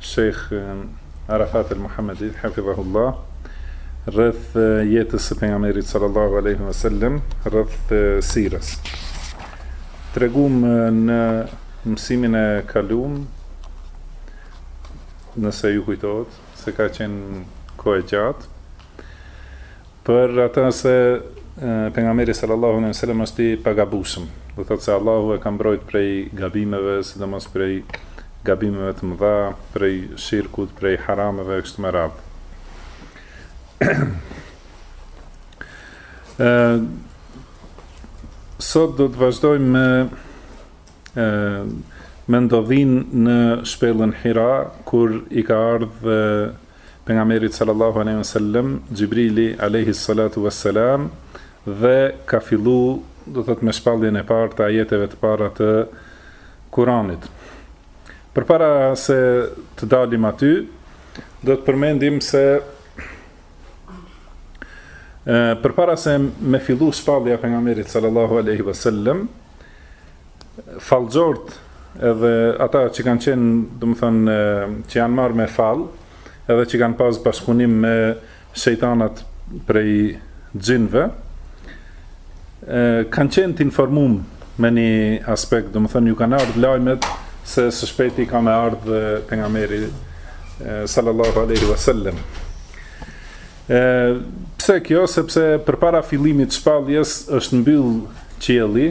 Sheikh Arafat El Muhammedi, hafidhahullah, rreth jetës së Pejgamberit sallallahu alejhi ve sellem, rreth sirës. Treguam në mësimin e kalum, nëse ju kujtohet, se ka qenë kohë e gjatë, Për atë se pejgamberi sallallahu alejhi ve sellem është i pagabushëm. Do thotë se Allahu e ka mbrojt prej gabimeve, sidomos prej gabimeve të mëdha, prej shirkut, prej harameve e kështu me radhë. Sot do të vazhdojmë me me ndodhinë në shpellën Hira, kur i ka ardhë pejgamberit sallallahu alejhi ve sellem xhibrili alejhi salatu ve selam dhe ka fillu do thot me shpalljen e parë të ajeteve të para të Kuranit përpara se të dalim aty do të përmendim se përpara se me fillu shpallja pejgamberit sallallahu alejhi ve sellem Fallxhorët edhe ata që kanë qenë, domethënë, që janë marrë me fall, edhe që kanë pas bashkëpunim me shejtanat prej xhinëve, kanë qenë të informum me një aspekt, domethënë, ju kanë ardhë lajmet se së shpejti ka me ardhë pejgamberi sallallahu aleyhi wa sallem. Pse kjo? Sepse përpara fillimit të shpalljes është mbyllë qielli,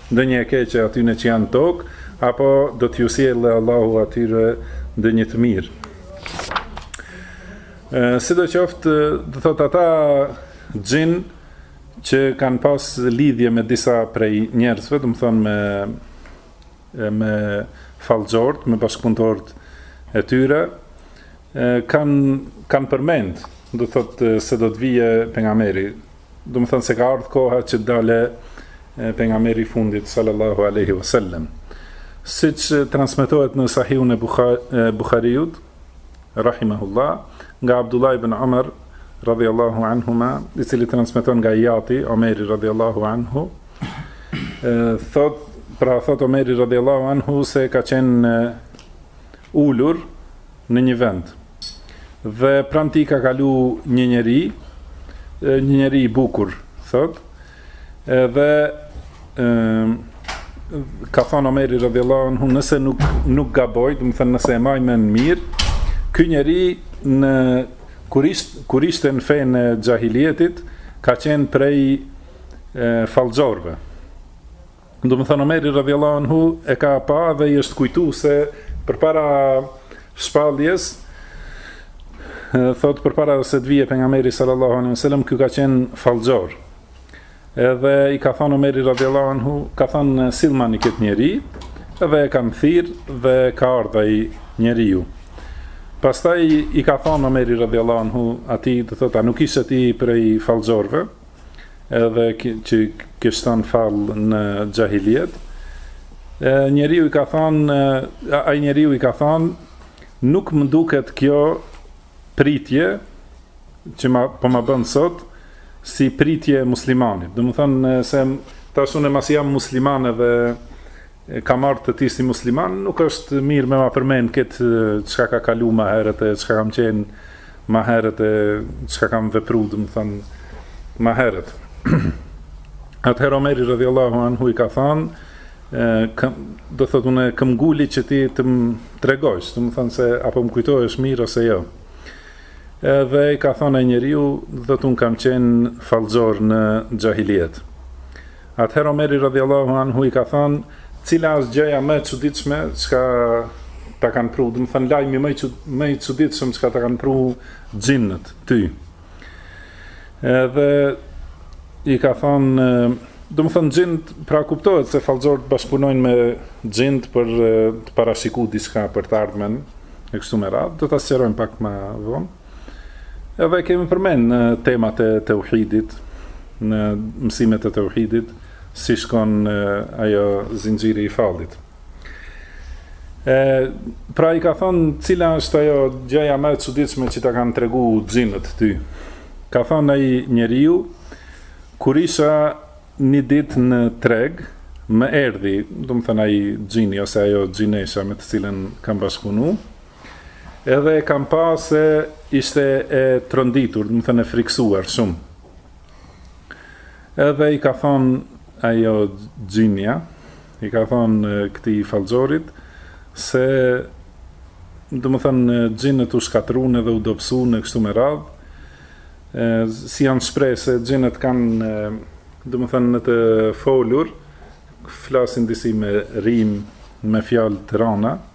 Ndonjë e keqe atyne që janë në tokë, apo do t'ju sjellë Allahu atyre ndonjë të mirë. Sidoqoftë, do thotë ata xhin që kanë pas lidhje me disa prej njerëzve, domethonë me me fallxhort, me bashkëpunëtorët e tyre, kanë kanë përmend, do thotë se do të vijë pejgamberi Domethonë se ka ardhur koha që t'dalë pejgamberi i fundit sallallahu alaihi wasallam. Siç transmetohet në Sahihun e Buhariut, rahimahullah, nga Abdullah ibn Umar radhiyallahu anhuma, i cili transmeton nga i ati, Omeri radhiyallahu anhu, thot, pra thot Omeri radhiyallahu anhu se ka qenë ulur në një vend. dhe pranë tij ka kalu një njeri, një njeri i bukur, thot, edhe ka thonë Omeri radhiyallahu anhu nëse nuk, nuk gaboj, domethonë nëse e maj men mirë, ky njeri në, kur, isht, kur ishte në fenë e xhahilijetit, ka qenë prej e, fallxhorve, Domethënë Omeri radiallahu anhu e ka pa dhe i është kujtu se përpara shpalljes, thotë përpara se të vijë pejgamberi sallallahu alejhi ue selem, ky ka qenë fallxhor. Edhe i ka thënë Omeri radiallahu anhu, ka thënë sillmani këtë njeri, edhe e kanë thirrë dhe ka ardh ai njeriu. Pastaj i ka thënë Omeri radiallahu anhu, atij, i thotë, a nuk ishe ti prej fallxhorëve? edhe që qitshe fall në xhahiliet, njeriu i ka thanë, ai njeriu i ka thanë, nuk më duket kjo pritje, që ma, po ma bën sot, si pritje muslimanit. Domethanë, se tash unë masi jam musliman edhe E kam ardh te ti si musliman, nuk është mirë me ma përmend këtë çka ka kalu ma herët e çka kam qenë ma herët e çka kam vepru, domethonë ma herët. Atëherë Omeri radhiyallahu anhu i ka thënë, këm, i thot unë këmbënguli që ti të më tregojsh, domethënë se a po më kujtohesh mirë ose jo. Edhe i ka thënë ai njeriu, po thot unë kam qenë fallxhor në xhahiliet. Atëherë Omeri radhijallahu anhu i ka thënë, Cila është gjëja më e çuditshme çka ta kanë pru, domethënë lajmi më i më i çuditshëm çka ta kanë pru xhinnët ty. Edhe i ka thënë, domethënë xhinnët pra kuptohet se fallxhorët bashkëpunojnë me xhinnët për të parashikuar diçka për të ardhmen e kështu me radhë, do ta sqarojmë pak më vonë. Edhe kemi përmend në temat e teuhidit, në mësimet e teuhidit, si shkon ajo zinxhiri i fallit. E, pra i ka thonë, cila është ajo gjëja më e çuditshme që ta kanë tregu xhinët ty? Ka thonë ai njeriu, kur isha një ditë në treg, më erdhi, domethonë ai xhini ose ajo xhinesha me të cilën kam bashkëpunu, Edhe e kam pa se ishte e tronditur, domethënë e friksuar shumë. Edhe i ka thonë ajo xhinja, i ka thonë këtij fallxhorit, se domethënë xhinët u shkatrrun edhe u dobsun e kështu me radhë, si janë shpreh se xhinët kanë, domethënë në të folur, flasin disi me rimë, me fjalë të rana,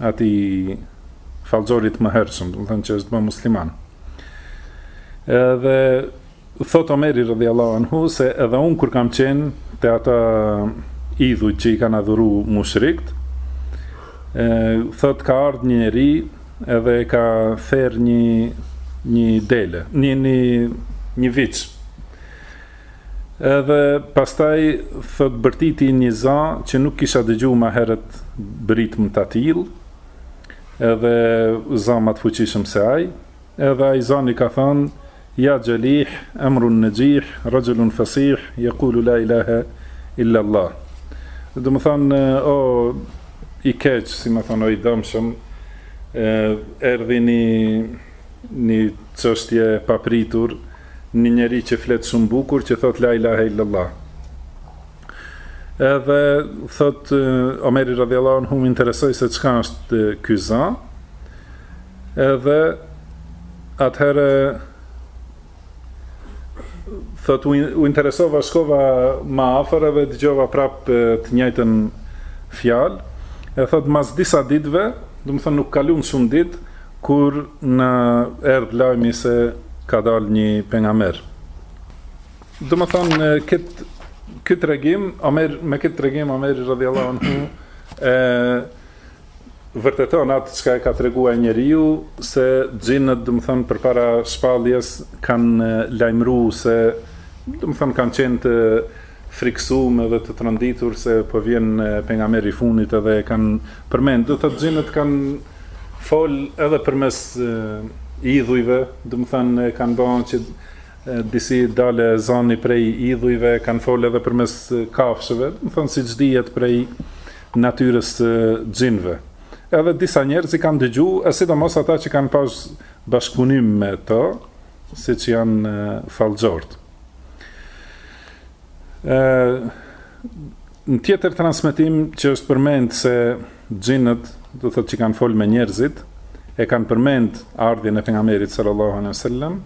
atij fallxhorit të mëhershëm, domethënë që është bë musliman. Edhe thot Omeri radhiyallahu anhu se edhe un kur kam qen te ata idhuj që i kanë adhuru mushrikt, ë thot ka ardh një njeri edhe ka ther një një dele, një një një viç. Edhe pastaj thotë bërtiti një za që nuk kisha dëgju ma herët britmë të tillë edhe za ma të fuqishëm se ai edhe ai zani ka thënë ja xhelih emrun nexhih raxhulun fesih jekulu la ilahe illa Allah domethanë o i keq si me thanë o i dëmshëm erdhi një një çështje e papritur Një njeri që flet shumë bukur, që thotë la ilahe illallah. Edhe thot Omeri radijallahu anhu më interesoi se çka është ky za. Edhe atëherë thot u, u interesova shkova më afër edhe dëgjova prap të njëjtën fjalë. E thot mas disa ditëve, domethonë nuk kalun shumë ditë, Kur na erdh lajmi se ka dalë një pejgamber. Domethonë ky, ky tregim, me këtë tregim Omeri radijallahu anhu e vërteton atë çka e ka treguar njeriu se xhinët, domethonë përpara shpalljes kanë lajmëru se domethonë kanë qenë të frikësum edhe të tronditur se po vjen pejgamberi i fundit edhe e kanë përmend do të thotë xhinët kanë fol edhe përmes idhujve domethonë e kanë bë që disi del zani prej idhujve kanë fol edhe përmes kafshëve domethonë siç dihet prej natyrës së xhinëve edhe disa njerëz i kanë dëgju e sidomos ata që kanë pas bashkëpunim me to siç janë fallxhort Ë një tjetër transmetim që është përmend se xhinët, do thotë që kanë fol me njerëzit, e kanë përmend ardhjen e pejgamberit sallallahu alejhi ve selem,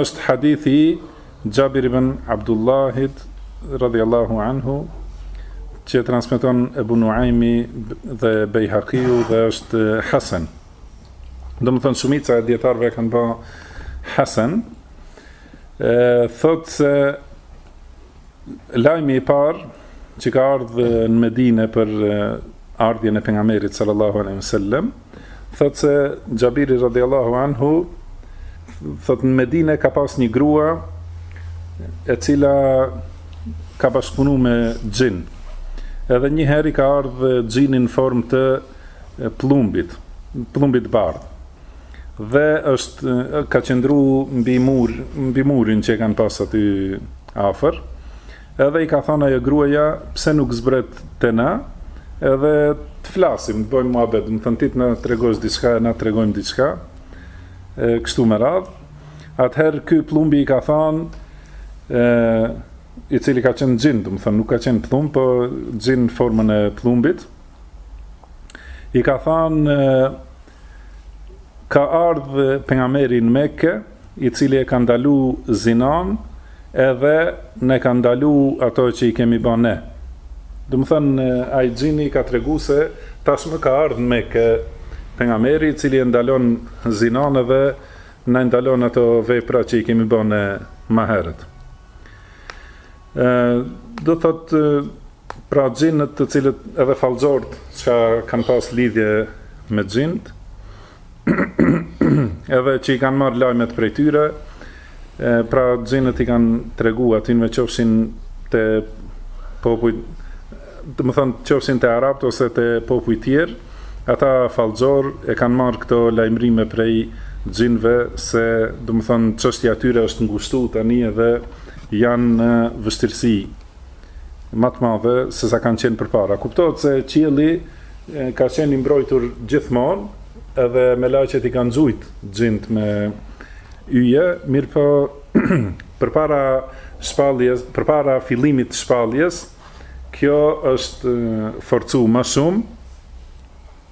është hadithi i Xhabir ibn Abdullahit radijallahu anhu që e transmeton Ebu Nuajmi dhe Bejhakiu dhe është hasen. Domethonë shumica e dijetarëve e kanë ba hasen, E, thot se lajmi i parë që ka ardhë në Medine për ardhjen e pengamerit sallallahu alejhi ve selem thot se Xhabiri radijallahu anhu thot në Medine ka pas një grua e cila ka bashkëpunu me xhin edhe një herë i ka ardhë xhini në formë të pllumbit pllumbit të bardhë Dhe ka qëndru mbi mur, mbi murin që kanë pas aty afër. Edhe i ka thënë ajo gruaja, pse nuk zbret te na? Edhe të flasim, të bëjmë muhabet, domethënë ti të na tregosh diçka, na tregojmë diçka. E kështu me radhë. Atëherë ky pllumi i ka thënë ë i cili ka qenë xhin, domethënë nuk ka qenë pllum, po xhin në formën e pllumit. I ka thënë Ka ardhë pejgamberi në Mekë, i cili e ka ndalu zinan, edhe na i ka ndalu ato që i kemi ba ne. Domethan ai xhini ka tregu se tashmë ka ardhë në Mekë pejgamberi i cili e ndalon zinan edhe na i ndalon ato vepra që i kemi ba ne ma herët. Ë do thotë Pra xhinët të cilët edhe fallxhorët që kanë pas lidhje me xhinët edhe që i kanë marrë lajmet prej tyre, pra xhinët i kanë tregu atynve qofshin te popuj, domethënë qofshin te arabët ose te popujt tjerë, ata fallxhorë e kanë marrë këto lajmërime prej xhinve se domethënë çështja e tyre është ngushtu tani edhe janë në vështirësi. ma të madhe sesa kanë qenë përpara. Kuptohet se qielli ka qenë i mbrojtur gjithmonë, edhe melaqet i kanë gjujt xhinët me yje, mirëpo përpara shpalljes, përpara fillimit të shpalljes, kjo është forcu ma shumë.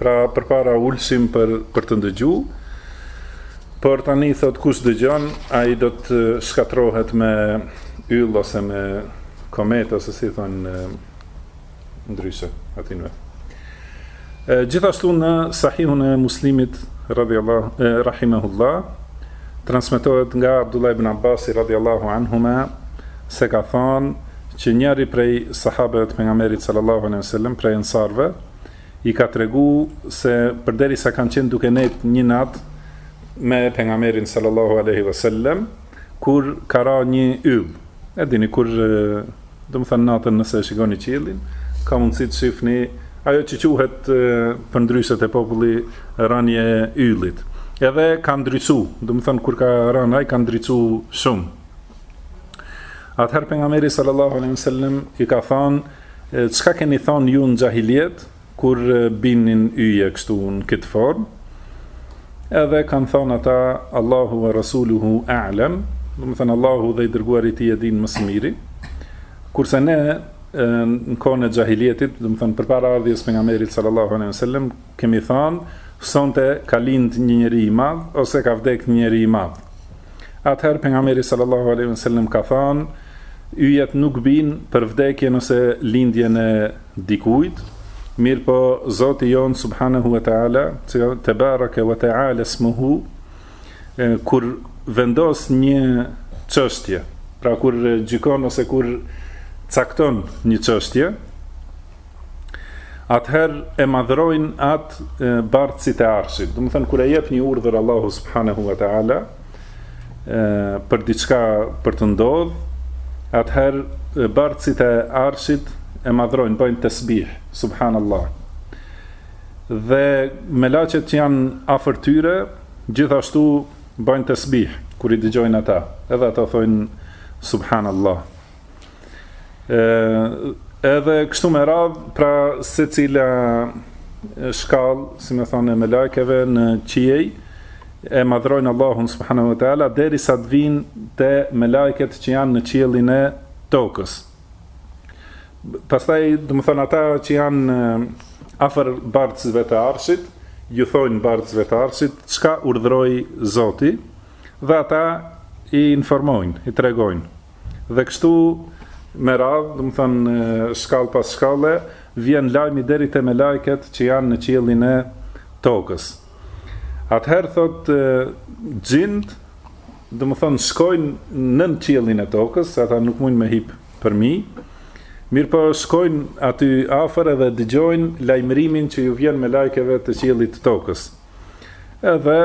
Pra përpara uleshim për për të ndëgju, por tani thotë kush dëgjon, ai do të shkatrohet me yll ose me komet ose si thonë ndryshe atynve. Gjithashtu në Sahihun e Muslimit radhiyallahu rahimahullah transmetohet nga Abdullah ibn Abbas radhiyallahu anhuma se ka thënë që njëri prej sahabëve të pejgamberit sallallahu alaihi wasallam prej ensarve i ka tregu se përderisa kanë qenë duke nejt një natë me pejgamberin sallallahu alaihi wasallam kur ka ra një yll e dini kur domethan natën nëse e shikoni qiellin ka mundësi të shifni ajo që quhet përndryshe te populli ranie e yllit. Edhe ka ndriçu, domethan kur ka ra ai ka ndriçu shumë. Atëherë pejgamberi sallallahu alaihi sallam i ka thanë, Çka keni thanë ju në xhahilijet kur binnin yje kështu në këtë formë? Edhe kanë thanë ata Allahu wa rasuluhu a'lam, domethan Allahu dhe i dërguari i tij e dinë më së miri. Kurse ne në kohën e xhahilijetit, domethan përpara ardhjes pejgamberit sallallahu alaihi wasallam, Kemi thënë, Sonte ka lindë një njeri i madh ose ka vdekë një njeri i madh. Atëherë pejgamberi sallallahu alejhi ve sellem ka thënë, Yjet nuk bien për vdekjen ose lindjen e dikujt, mirëpo Zoti jonë subhanehu ve teala, te bareke ve teala smuhu, kur vendos një çështje, pra kur gjykon ose kur cakton një çështje, atëherë e madhërojnë atë bartësit e arshit. Domethënë, kur e jep një urdhër Allahu subhanahu wa ta'ala, për diçka për të ndodhë, atëherë bartësit e arshit e madhërojnë, bëjnë tesbih, subhanallah. Dhe melaqet që janë afër tyre, gjithashtu bëjnë tesbih, kur i dëgjojnë ata. Edhe ata thojnë, subhanallah. E, edhe kështu me radhë, pra secila shkallë, si me thanë, e melajkeve në qiej, e madhërojnë Allahun subhanahu wa ta'ala, derisa të vijnë te melajket që janë në qiellin e tokës. Pastaj, domethënë, ata që janë afër bartësve të arshit, ju thojnë bartësve të arshit, çka urdhëroi zoti, dhe ata i informojnë, i tregojnë. Dhe kështu me radhë, domethënë shkallë pas shkalle, vjen lajmi deri te melajket që janë në qiellin e tokës. Atëherë thotë xhindët, domethënë shkojnë nën qiellin e tokës, se ata nuk mujn me hip përmbi. Mirëpo shkojnë aty afër edhe dëgjojnë lajmërimin që ju vjen melajkeve të qiellit të tokës. Edhe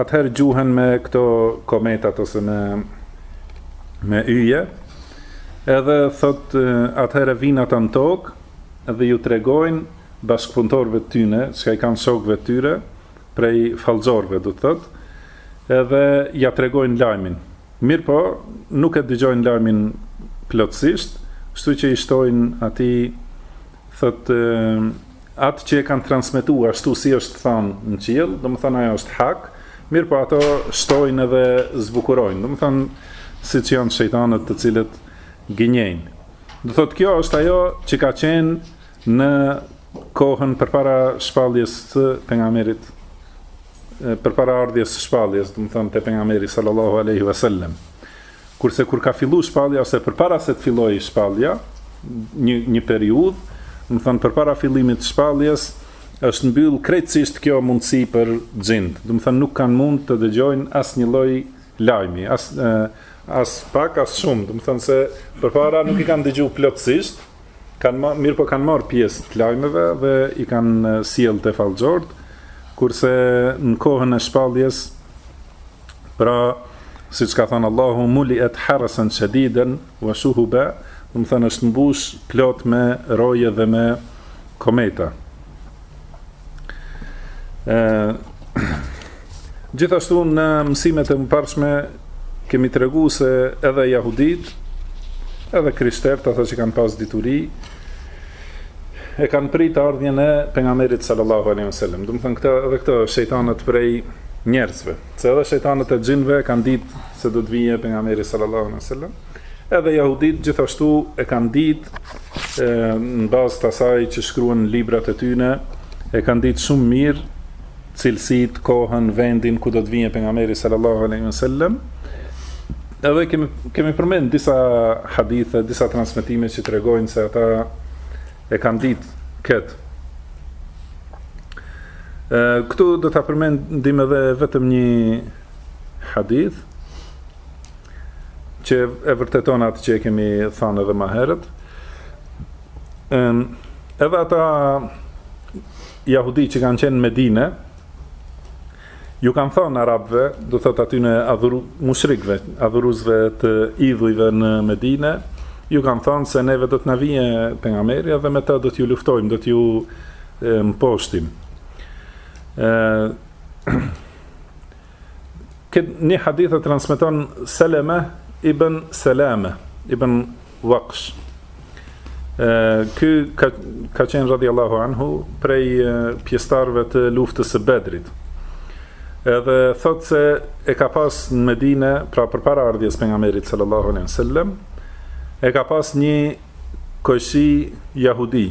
atëherë gjuhen me këto kometat ose me me yje. Edhe thotë atëherë vijnë ata në tokë dhe ju tregojnë bashkëpunëtorëve të tyne, çka i kanë shokëve të tyre prej fallxhorëve, do të thotë. Edhe ja tregojnë lajmin. Mirëpo, nuk e dëgjojnë lajmin plotësisht, kështu që i shtojnë atij thotë atë që e kanë transmetuar ashtu si është thënë në qiell, domethënë ajo është hak, mirëpo ato shtojnë edhe zbukurojnë, domethënë siç janë shejtanët të cilët gënjejnë. Do thotë kjo është ajo që ka qenë në kohën përpara shpalljes së pejgamberit përpara ardhjes së shpalljes, domethënë te pejgamberi sallallahu alaihi wasallam. Kurse kur ka fillu shpallja ose përpara se të fillojë shpallja, një një periudhë, domethënë përpara fillimit të shpalljes, është mbyllë krejtësisht kjo mundësi për xhintë. Domethënë nuk kanë mundë të dëgjojnë asnjë lloj lajmi, as as pak as shumë, domethënë se përpara nuk i kanë dëgju plotësisht, kanë marrë, mirëpo kanë marrë pjesë të lajmeve dhe i kanë sjellë te fallxhortë, kurse në kohën e shpalljes, Pra, siç ka thënë Allahu, muliet harasan shadidan wa shuhuba, domethënë është mbush plot me roje dhe me kometa. Ë Gjithashtu në mësimet e mëparshme kemi tregu se edhe jahudit, edhe krishterët, ata që kanë pas dituri, e kanë prit ardhjen e pejgamberit sallallahu alaihi wasallam. Domethënë këta edhe këto shejtanët prej njerëzve. Se edhe shejtanët e xhinëve e kanë ditë se do të vijë pejgamberi sallallahu alaihi wasallam. Edhe jahudit gjithashtu e kanë ditë në bazë të asaj që shkruan librat e tyre, e kanë ditë shumë mirë cilësitë, kohën, vendin ku do të vijë pejgamberi sallallahu alaihi wasallam. Edhe kemi kemi përmend disa hadithe, disa transmetime që tregojnë se ata e kanë ditë këtë. Ë këtu do ta përmendim edhe vetëm një hadith që e vërteton atë që e kemi thanë edhe ma herët. Ëm edhe ata Jahudit që kanë qenë në Medine, ju kanë thonë arabëve, do të thotë atyne adhuru, mushrikve, adhurusve të idhujve në Medine, ju kanë thonë se neve do të na vije pejgamberi dhe me të do t'ju luftojmë, do t'ju mposhtim. Këtë një hadith e transmiton Seleme ibn Seleme, ibn Vaksh. Ky ka, ka qenë radiallahu anhu prej pjesëtarëve të luftës së Bedrit. Edhe thotë se e ka pas në Medine, pra përpara ardhjes pejgamberit sallallahu alaihi wasallam, e ka pas një kojshi jahudi,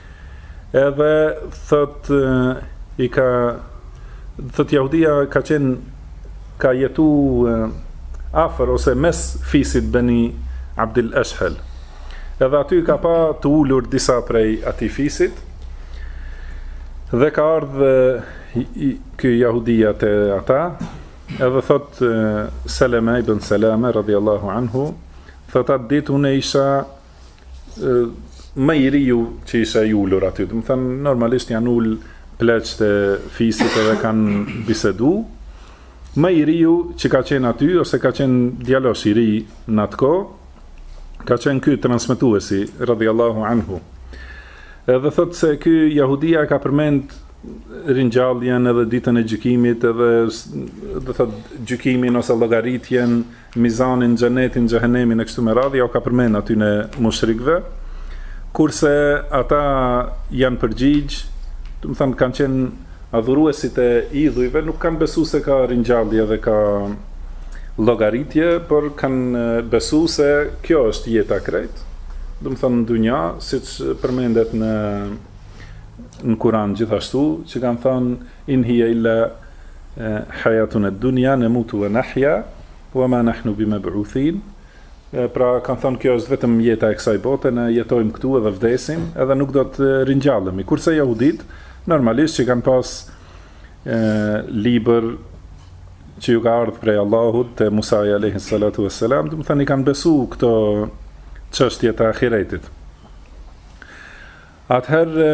Edhe thotë i ka thotë Jahudia ka qenë ka jetu afër ose mes fisit Beni Abdil Eshel. Edhe aty ka pa të ulur disa prej atij fisit dhe ka ardhë ky Jahudia te ata edhe thotë Seleme ibn Seleme radiallahu anhu thotë atë ditë unë isha më i riu që isha i ulur aty. Domethanë normalisht janë ul pleqët e fisit edhe kanë bisedu. Më i riu që ka qenë aty ose ka qenë djalosh i ri në atë kohë, ka qenë ky transmetuesi radhiyallahu anhu. Edhe thotë se ky jahudia e ka përmend ringjalljen edhe ditën e gjykimit edhe do thotë gjykimin ose llogaritjen mizanin, xhenetin, xhehenemin e kështu me radhë, jau ka përmend atyne mushrikëve, kurse ata janë përgjigj, domethanë kanë qenë adhuruesit e idhujve, nuk kanë besu se ka ringjallje dhe ka llogaritje, por kanë besu se kjo është jeta krejt, domethanë në dynja, siç përmendet në në Kur'an gjithashtu, që kanë thënë in hiya illa Hayatuna ad-dunya namutu wa nahya wa ma nahnu bimab'uthin, Pra, kanë thënë, kjo është vetëm jeta e kësaj bote, ne jetojmë këtu edhe vdesim, edhe nuk do të ringjallemi. Kurse jahuditë, normalisht që kanë pas libër që ju ka ardh prej Allahut te Musa alayhi salatu wassalam, domethanë i kanë besu këto çështje të ahiretit. Atëherë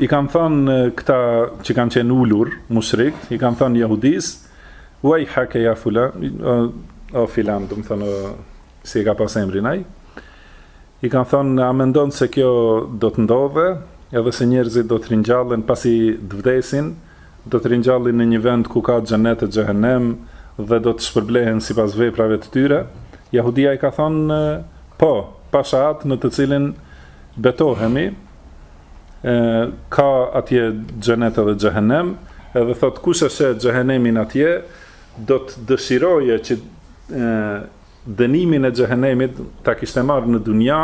i kanë thënë këta që kanë qenë ulur, mushrikët, i kanë thënë jahudisë, uejhake ja fulan, o, o filan, domethënë, si e ka pas emrin ai, i kanë thënë, a mendon se kjo do të ndodhë, edhe se njerëzit do të ringjallen, pasi të vdesin, do të ringjallen në një vend ku ka xhenet e xhehenem, dhe do të shpërblehen sipas veprave të tyre, jahudia i ka thënë, po, pasha atë në të cilin, Betohemi, e, ka atje xhenet edhe xhehenem, edhe thotë kush e sheh xhehenemin atje, do të dëshirojë që e, dënimin e xhehenemit ta kishte marrë në dunja,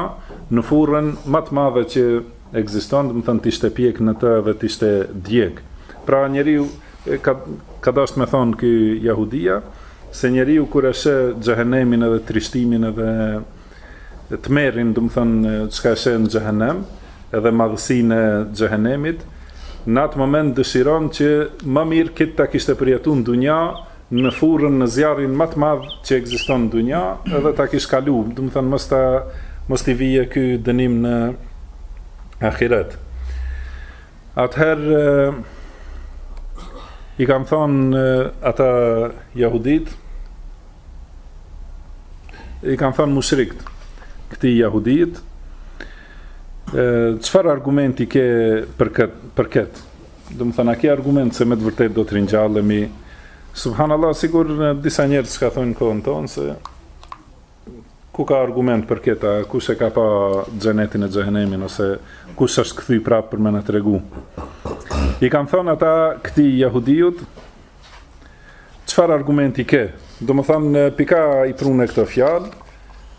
në furrën ma të madhe që ekziston, domethënë t'ishte pjek në të dhe t'ishte djeg. Pra njeriu, ka, ka dasht me thonë ky jahudia, se njeriu kur e sheh xhehenemin edhe trishtimin edhe Tmerrin, domethonë, çka e sheh në xhehenem, edhe madhësinë e xhehenemit, në atë moment dëshiron që ma mirë këtë ta kishte përjetu në dunja, në furrën, në zjarrin ma të madh që ekziston në dunja, edhe ta kish kalu, domethonë mos ta mos t'i vijë ky dënim në ahiret. Atëherë i kanë thonë ata jahudisë, i kanë thënë mushrikët këtij jahudit çfarë argumenti ke për këtë për këtë domethënë a ke argument se me të vërtetë do të ringjallemi subhanallah sikur disa njerëz që kanë thënë në kohën tonë se ku ka argument për këtë a kush e ka pa xhenetin e xhehenemin ose kush është kthy prapë për me na tregu i kanë thënë ata këtij jahudiut Çfarë argumenti ke? Domethanë prej ka e prune këtë fjalë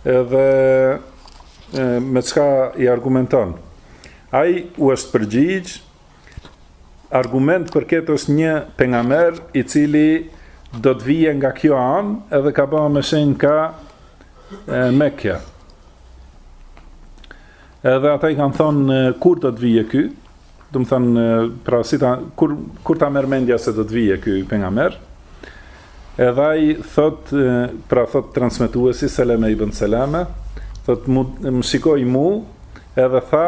edhe me çka e argumenton. Ai u është përgjigj, argument për këtë është një pejgamber i cili do të vijë nga kjo anë edhe ka bë me shenjë ka Mekja. Edhe ata i kanë thonë kur do të vijë ky, Domethënë, pra si ta kur kur ta merr mendja se do të vijë ky pejgamber, edhe ai thotë, pra thotë transmetuesi Seleme ibn Seleme, thotë mu, më shikoi mu, edhe tha,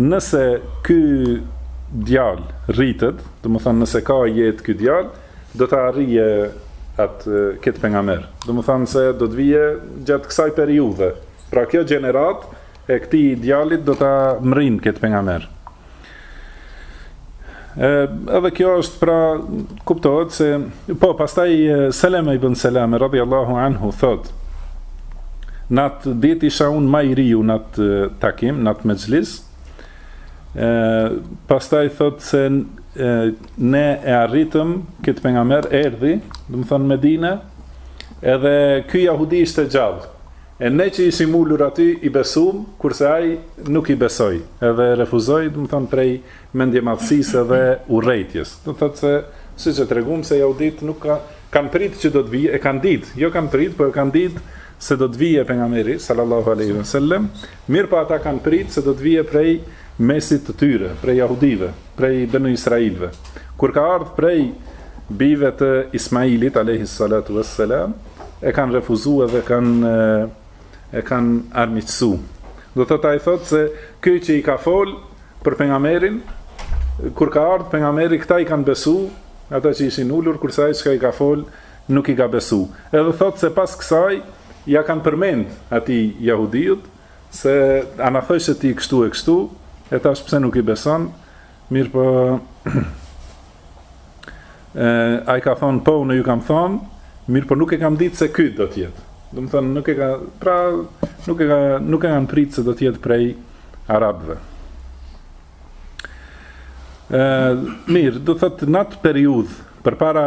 nëse ky djalë rritet, domethënë nëse ka jetë ky djalë, do ta arrijë atë këtë pejgamber. Domethënë se do të vijë gjatë kësaj periudhe. Pra kjo gjeneratë E këtij djalit do ta mrrijnë këtë pejgamber. E, edhe kjo është pra kuptohet se po pastaj Seleme ibn Selame radijallahu anhu thotë në atë ditë isha unë më i riu në atë takim, në atë mexhlis. Ë pastaj thot se e, ne e arritëm këtë pejgamber erdhi, domethonë Medinë, edhe ky jahudi ishte gjallë. E ne që ishim ulur aty i besuam, kurse ai nuk i besoi, edhe e refuzoi, domethonë prej mendjemadhësisë edhe urrejtjes. Do të thotë se, siç e treguam se jahuditë nuk kanë pritë që do të vijë, e kanë ditë, jo kanë pritë, po e kanë ditë se do të vijë pejgamberi, sallallahu alejhi ve sellem, mirëpo ata kanë pritë se do të vijë prej mesit të tyre, prej jahudive, prej benu israilëve. Kur ka ardhur prej bijve të Ismailit, alejhi salatu ves selam, e kanë refuzuar dhe kanë e kanë armiqësu. Do të thotë ai thotë se ky që i ka fol për pejgamberin kur ka ardhur pejgamberi këta i kanë besu, ata që ishin ulur kurse ai çka i ka fol nuk i ka besu. Edhe thotë se pas kësaj ia kanë përmend atij jahudiut se a na thoshe ti kështu e kështu, e tash pse nuk i beson? Mirëpo ai ka thonë po unë ju kam thonë, mirëpo nuk e kam ditë se ky do të jetë. Domethonë nuk e ka pra nuk e ka nuk e kanë pritë se do të jetë prej arabëve. Ë mirë, do të thotë në atë periudhë përpara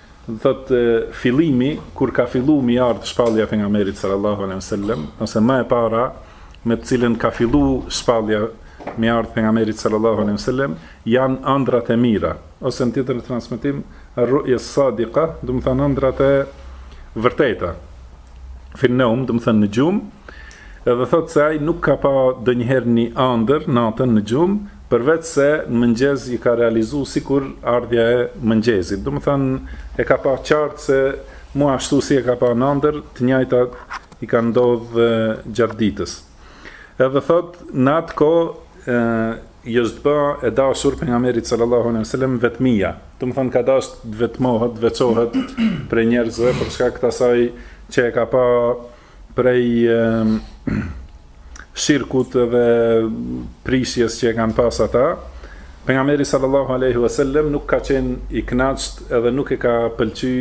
Thotë fillimi kur ka fillu mi ardhë shpallja pejgamberit sallallahu alejhi ve sellem ose ma e para me të cilën ka fillu shpallja mi ardhë pejgamberit sallallahu alejhi ve sellem janë andrrat e mira ose në tjetër transmetim ar-ru'ya as-sadiqa, domethanë andrrat e vërteta. Finneum, domethanë në gjumë, edhe thotë se ai nuk ka pa ndonjëherë një andër natën në gjumë, Përveç se në mëngjes i ka realizu sikur ardhja e mëngjesit. Domethënë e ka pa qartë se mu ashtu si e ka pa n'andër, të njajta i ka ndodhë gjatë ditës. Edhe thotë, në atë kohë i është bë e dashur pejgamberit sallallahu alejhi ve sellem vetmia. Domethënë ka dasht të vetmohet, të veçohet prej njerëzve për shkak të asaj që e ka pa prej shirkut edhe prishjes që e kanë pas ata, pejgamberi sallallahu alaihi wasallam nuk ka qenë i kënaqt edhe nuk e ka pëlqy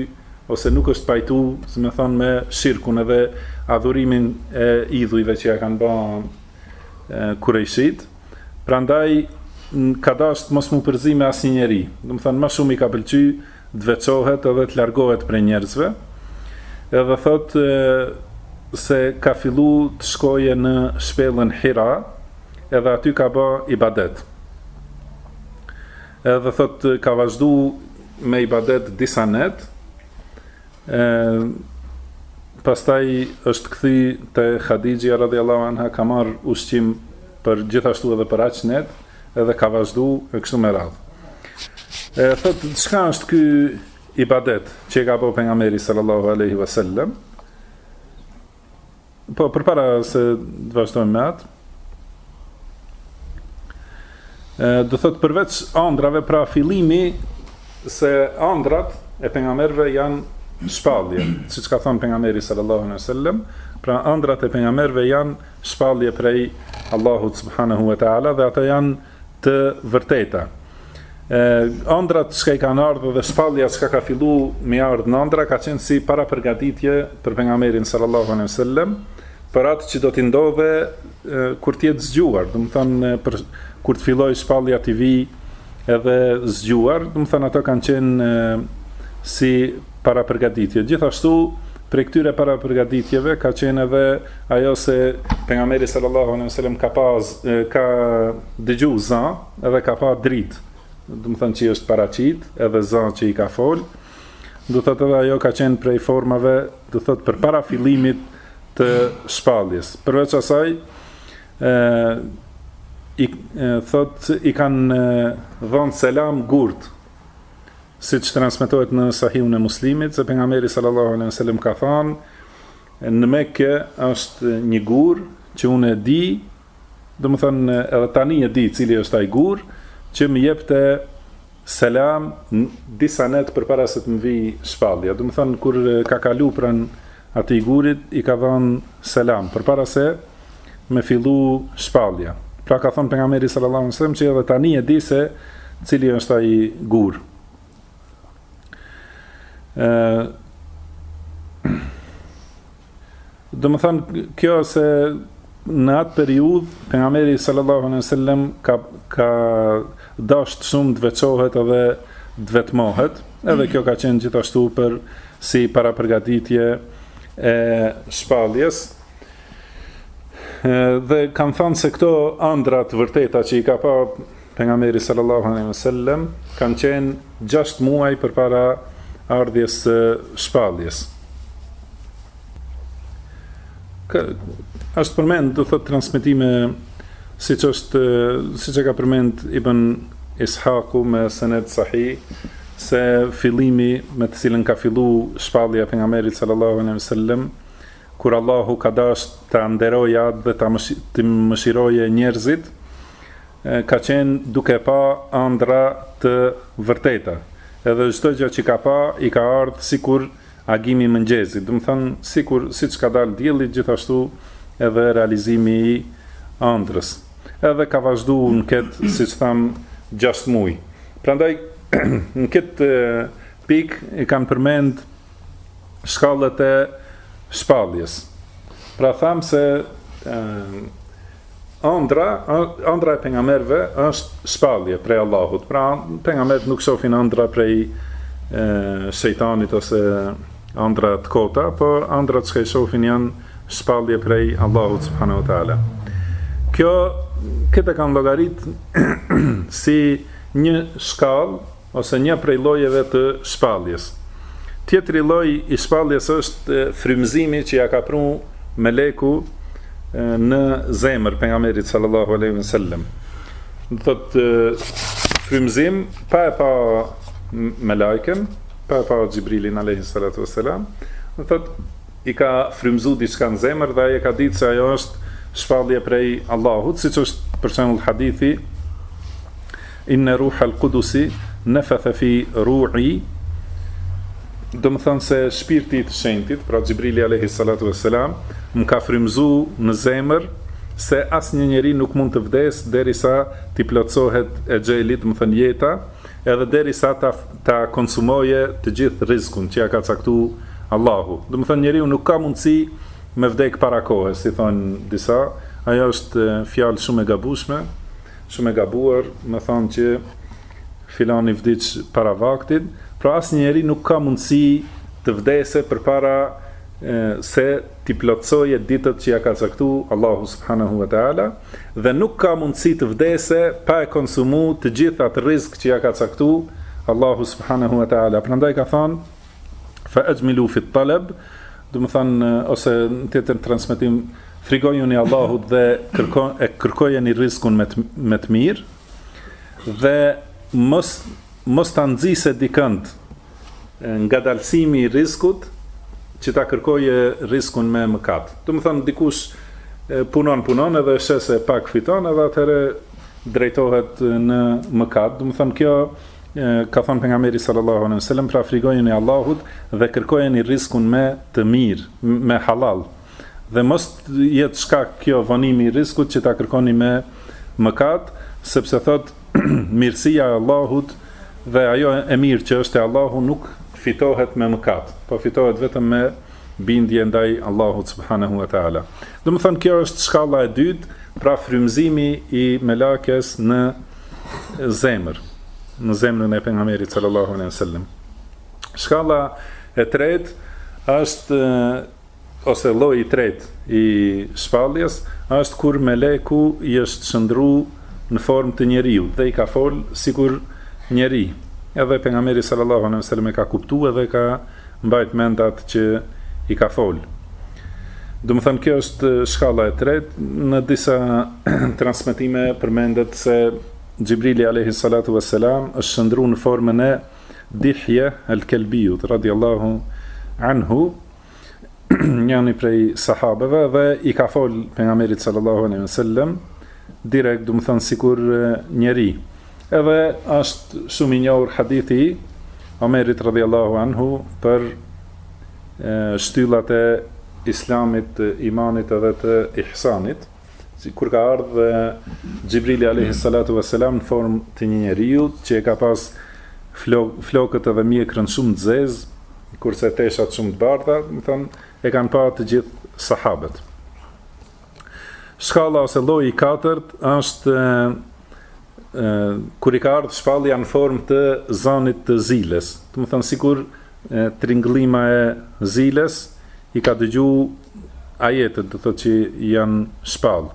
ose nuk është pajtu, me thon me shirkun edhe adhurimin e idhujve që ja kanë ba kurejshit. Prandaj ka dashtë mos m'u përzi me asnjë njeri. Domethon ma shumë i ka pëlqy të veçohet edhe të largohet prej njerëzve edhe thot se ka fillu të shkoje në shpellën Hira edhe aty ka ba ibadet edhe thot ka vazhdu me ibadet disa net e, pastaj është kthy te Hadixhja radhjallahu anha ka marrë ushqim për gjithashtu edhe për aq net Edhe ka vazhdu e kështu me radhë. E thot, çka është ky ibadet që e ka bo pejgamberi sallallahu alaihi wasallam? Po përpara se të vazhdojmë me atë, do thot përveç andrave pra fillimi se andrat e pejgamberëve janë shpallje, siç ka thënë pejgamberi sallallahu alaihi wasallam, pra andrat e pejgamberëve janë shpallje prej Allahut subhanahu wa taala dhe ato janë të vërteta. Ë andrat që i kanë ardhë dhe shpallja që ka fillu me ardh në andra ka qenë si parapërgatitje për pejgamberin sallallahu alaihi wasallam për atë që do t'i ndodhe kur të jetë zgjuar, domethonë për kur të fillojë shpallja t'i vi edhe zgjuar, domethonë ato kanë qenë si Parapërgatitje. Gjithashtu, prej këtyre parapërgatitjeve ka qenë edhe ajo se pejgamberi sallallahu alejhi ve sellem ka pas ka dëgju za dhe ka pa dritë. Domethonë që i është paraqit edhe za që i ka fol. Do të thotë edhe ajo ka qenë prej formave, do të thotë përpara fillimit të shpalljes. Përveç asaj, ë i thot i kanë dhënë selam gurt siç transmetohet në Sahihun e Muslimit se pejgamberi sallallahu alejhi wasallam ka thënë në Mekë është një gur që unë e di, domethënë edhe tani e di cili është ai gur që më jepte selam disa net përpara se të më vijë shpallja. Domethënë kur ka kalu pranë atij gurit i ka dhënë selam përpara se me fillu shpallja. Pra ka thënë pejgamberi sallallahu alajhi wasallam që edhe tani e di se cili është ai gur. ë Domethënë kjo se në atë periudhë pejgamberi sallallahu alajhi wasallam ka ka dasht shumë të veçohet edhe të vetmohet, edhe kjo ka qenë gjithashtu për si parapërgatitje e shpalljes. Dhe kanë thënë se këto andra të vërteta që i ka pa pejgamberi sallallahu alejhi wasallam kanë qenë 6 muaj përpara ardhjes së shpalljes. Ka, është përmend, domethënë transmetime siç është siç e ka përmend Ibn Ishaku me sened sahih se fillimi me të cilën ka fillu shpallja e pejgamberit sallallahu alaihi sallam Kur Allahu ka dashtë ta nderojë atë dhe t'i mëshirojë njerëzit, ka qenë duke pa andra të vërteta, edhe çdo gjë që ka pa i ka ardhë sikur agimi i mëngjesit, domethënë sikur siç ka dalë dielli gjithashtu edhe realizimi i ëndrrës, edhe ka vazhdu në këtë siç thamë gjashtë mujë. Prandaj në këtë pikë kanë përmendë. shkallët e shpalljes. Pra thamë se andra, andra e pejgamberëve është shpallje prej Allahut. Pra pejgamberët nuk shofin andra prej e, shejtanit ose andra të kota, por andrat çka i shofin janë shpallje prej Allahut subhanahu wa ta'ala. Kjo, këtë kanë llogarit si një shkallë, ose një prej llojeve të shpalljes. Tjetri lloj i shpalljes është frymëzimi që ia ka pru meleku në zemër pejgamberit sallallahu alaihi wasallam. Domethënë frymëzim pa e pa melaiken, pa e pa Xhibrilin alaihi salatu wasalam, domethënë i ka frymëzu diçka në zemër dhe ai e ka ditë se ajo është shpallje prej Allahut, siç është për shembull hadithi Inne ruhel kudusi nefethe fi ru'i domethënë se shpirti i shenjtë, pra Xhibrili alayhi salatu wassalam, më ka frymëzu në zemër se asnjë njeri nuk mund të vdesë derisa t'i plotësohet exheli, domethënë jeta, edhe derisa ta ta konsumojë të gjithë rrizkun që ia ka caktu Allahu. Domethënë njeriu nuk ka mundësi me vdek para kohe, si thonë disa, ajo është fjalë shumë e gabueshme. Shumë e gabuar, me thanë që filani vdiq para vaktit, pra asnjë njeri nuk ka mundësi të vdese përpara se t'i plotësojë ditët që ja ka caktu Allahu subhanahu wa ta'ala, dhe nuk ka mundësi të vdese pa e konsumu të gjithë atë rizk që ja ka caktu Allahu subhanahu wa ta'ala. Prandaj ka thanë, Fa ajmilu fit talab, domethënë ose në tjetrin transmetim frigojuni Allahut dhe kërko e kërkojeni rrizkun me të, me të mirë dhe mos mos ta nxisë dikënd ngadalësimi i rrizkut që ta kërkojë rrizkun me mëkat. Domethënë dikush punon punon edhe sheh se pak fiton edhe atëherë drejtohet në mëkat. Domethënë kjo Ka thënë Pejgamberi sallallahu alejhi ve sellem, pra frigojeni Allahut dhe kërkojeni rrizkun me të mirë, me hallall. Dhe mos t'jetë shkak kjo vonimi i rrizkut që ta kërkoni me mëkat, sepse thot mirësia e Allahut dhe ajo e mirë që është te Allahu nuk fitohet me mëkat, po fitohet vetëm me bindje ndaj Allahut subhanehu ve teala. Domethënë kjo është shkalla e dytë, pra frymëzimi i melakes në zemër, në zemrën e pejgamberit sallallahu alejhi ve sellem. Shkalla e tretë është ose lloji i tretë i shpalljes është kur meleku i është shndru në formë të njeriut dhe i ka fol sikur njeri. Edhe pejgamberi sallallahu alejhi ve sellem e ka kuptu edhe ka Mbajt mend atë që i ka fol. Domethënë kjo është shkalla e tretë, në disa transmetime përmendet se Xhibrili alejhi salatu ve selam është shndru në formën e Dihje el Kelbiut radiallahu anhu njënit prej sahabeve dhe i ka fol pejgamberit sallallahu alejhi ve sellem direkt, domethënë sikur njeri. Edhe është shumë i njohur hadithi i Omerit radhiyallahu anhu për shtyllat e Islamit, imanit edhe të ihsanit, kur ka ardh Xhibrili alayhi salatu vesselam në formë të një njeriut që e ka pas flokët edhe mjekrën shumë të zezë, kurse teshat shumë të bardha, domethënë e kanë pa të gjithë sahabët. Shkalla ose lloji i katërt është kur i ka ardhë shpallja në formë të zanit të ziles. Domethënë sikur tringëllima e ziles i ka dëgju ajetet, do thotë që janë shpall.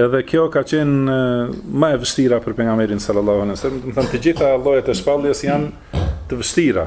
Edhe kjo ka qenë ma e vështira për pejgamberin sallallahu alaihi wasallam, domethënë të gjitha llojet e shpalljes janë të vështira.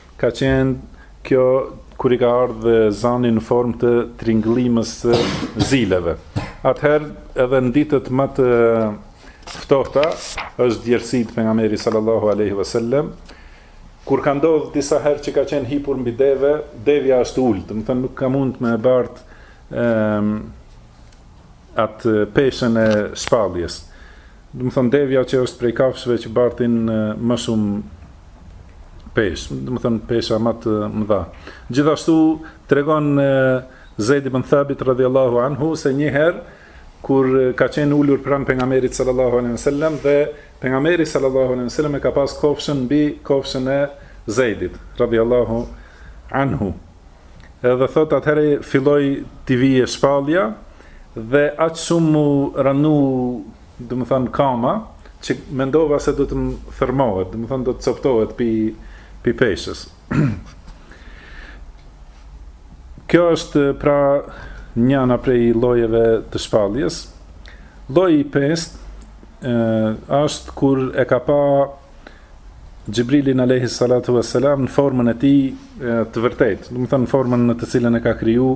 Ka qenë kjo kur i ka ardhë zani në formë të tringëllimës së zileve. Atëherë edhe në ditët ma të ftohta është djersitur pejgamberi sallallahu alejhi ve sellem kur ka ndodhë disa herë që ka qenë hipur mbi deve, devja është ulë, domethënë nuk ka mund me e bartë atë peshën e shpalljes. Domethënë devja që është prej kafshëve që bartin më shumë peshë, domethënë pesha më të mëdha. Gjithashtu tregon Zeid ibn Thabit radhiyallahu anhu se një herë kur ka qenë ulur pranë pejgamberit sallallahu alaihi wasallam dhe pejgamberi sallallahu alaihi wasallam e ka pas kofshën mbi kofshën e Zeidit radhiyallahu anhu Edhe thotë atëherë filloi t'i vijë shpallja dhe aq shumë m'u randu, domethënë kama, që mendova se do të më thërmohet, domethënë do të coptohet pi pi peshës. Kjo është pra njana prej llojeve të shpalljes. Lloji i pestë është kur e ka pa Xhibrilin alayhi salatu wassalam në formën e tij të vërtetë, domethanë në formën në të cilën e ka kriju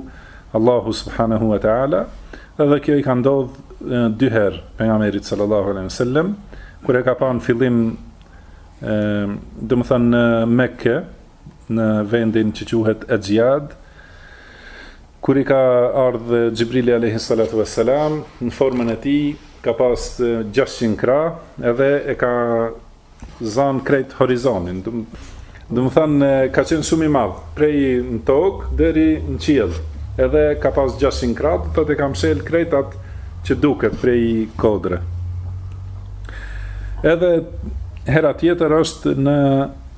Allahu subhanahu wa taala, edhe kjo i ka ndodh dy herë pejgamberit sallallahu alaihi wasallam kur e ka pa në fillim domethanë në Mekë në vendin që quhet Axhjad, kur i ka ardhë Xhibrili alejhi salatu ves selam, në formën e tij, ka pas 600 krahë, edhe e ka zanë krejt horizontin, domethanë, ka qenë shumë i madhë, prej në tokë, deri në qiell, edhe ka pas 600 krahë, edhe e ka mshelë krejt atë që duket prej kodre. Edhe hera tjetër është në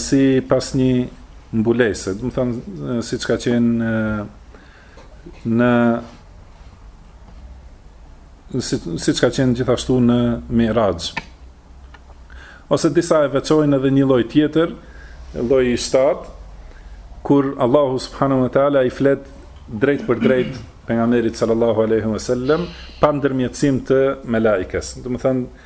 si pas një mbulese, domethënë, siç ka qenë në, si, siç ka qenë gjithashtu në Miraxh. Ose disa e veçojnë edhe një lloj tjetër, lloji i shtatë, kur Allahu subhanehu ve teala i flet drejtpërdrejt pejgamberit sallallahu alejhi ve sellem, pa ndërmjetësim të melaikes. Domethënë,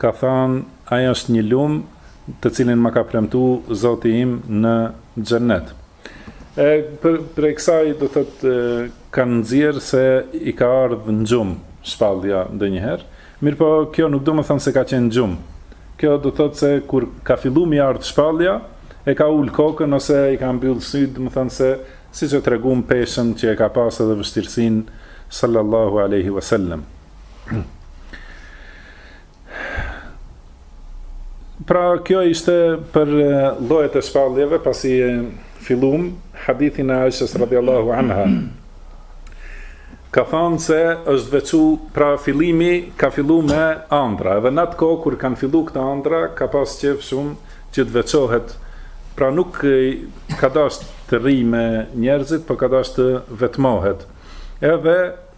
Ka thënë, Ai është një lumë, të cilin më ka premtuar Zoti im në Xhennet. E, për, prej kësaj, do thotë, kanë nxjerrë se i ka ardhë në gjumë, shpallja ndonjëherë, mirë po kjo nuk domethënë se ka qenë në gjumë. Kjo do thotë se kur ka fillu mi ardhë shpallja, e ka ulë kokën ose i ka mbyllë sytë, domethënë se siç e tregum peshën që e ka pasë edhe vështirësinë, sallallahu aleyhi vësallem. Pra kjo ishte për llojet e shpalljeve pasi e fillum hadithin e Aishës radiallahu anha. Ka thonë se është veçu pra fillimi ka fillu me andra edhe në atë kohë kur kanë fillu këto andra ka pas qef shumë që të veçohet pra nuk ka dasht të rri me njerëzit po ka dasht të vetmohet edhe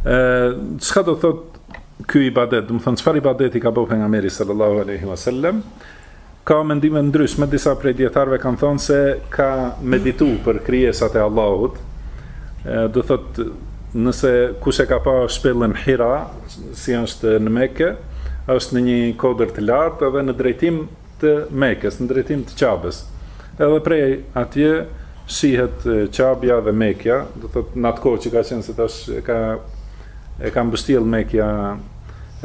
Ë, çka do thot ky ibadet? Domethonë çfarë ibadeti ka bo pejgamberi sallallahu alaihi wasallam? Ka mendime të ndryshme, disa prej dijetarëve kanë thonë se ka meditu për krijesat e Allahut. Ë, do thot nëse kush e ka pa shpellën Hira, si është në Mekë, është në një kodër të lartë edhe në drejtim të Mekës, në drejtim të Qabes. Edhe prej atje shihet Qabja dhe Mekja, do të thotë në atë kohë që ka qenë se tash e ka e ka mbështjellë Mekja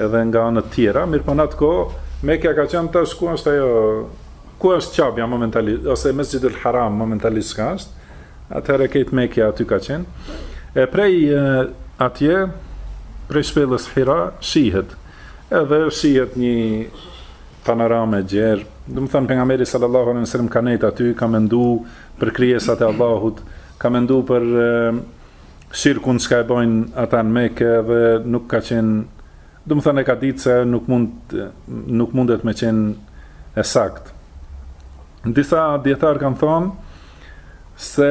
edhe nga anët tjera, mirëpo në atë kohë Mekja ka qenë tash ku është ajo ku është Qabja momentalisht ose Mesjidul Haram momentalisht ka është. Atëherë krejt Mekja aty ka qenë. E prej atje prej shpellës Hira shihet. Edhe shihet një Panoramë e gjerë, domethonë pejgamberi sallallahu alejhi wasallam ka nejt aty, ka mendu për krijesat e Allahut, ka mendu për shirkun çka e bëjnë ata në Mekë dhe nuk ka qenë domethonë e ka ditë se nuk mund nuk mundet me qenë e saktë. Disa dijetarë kanë thonë se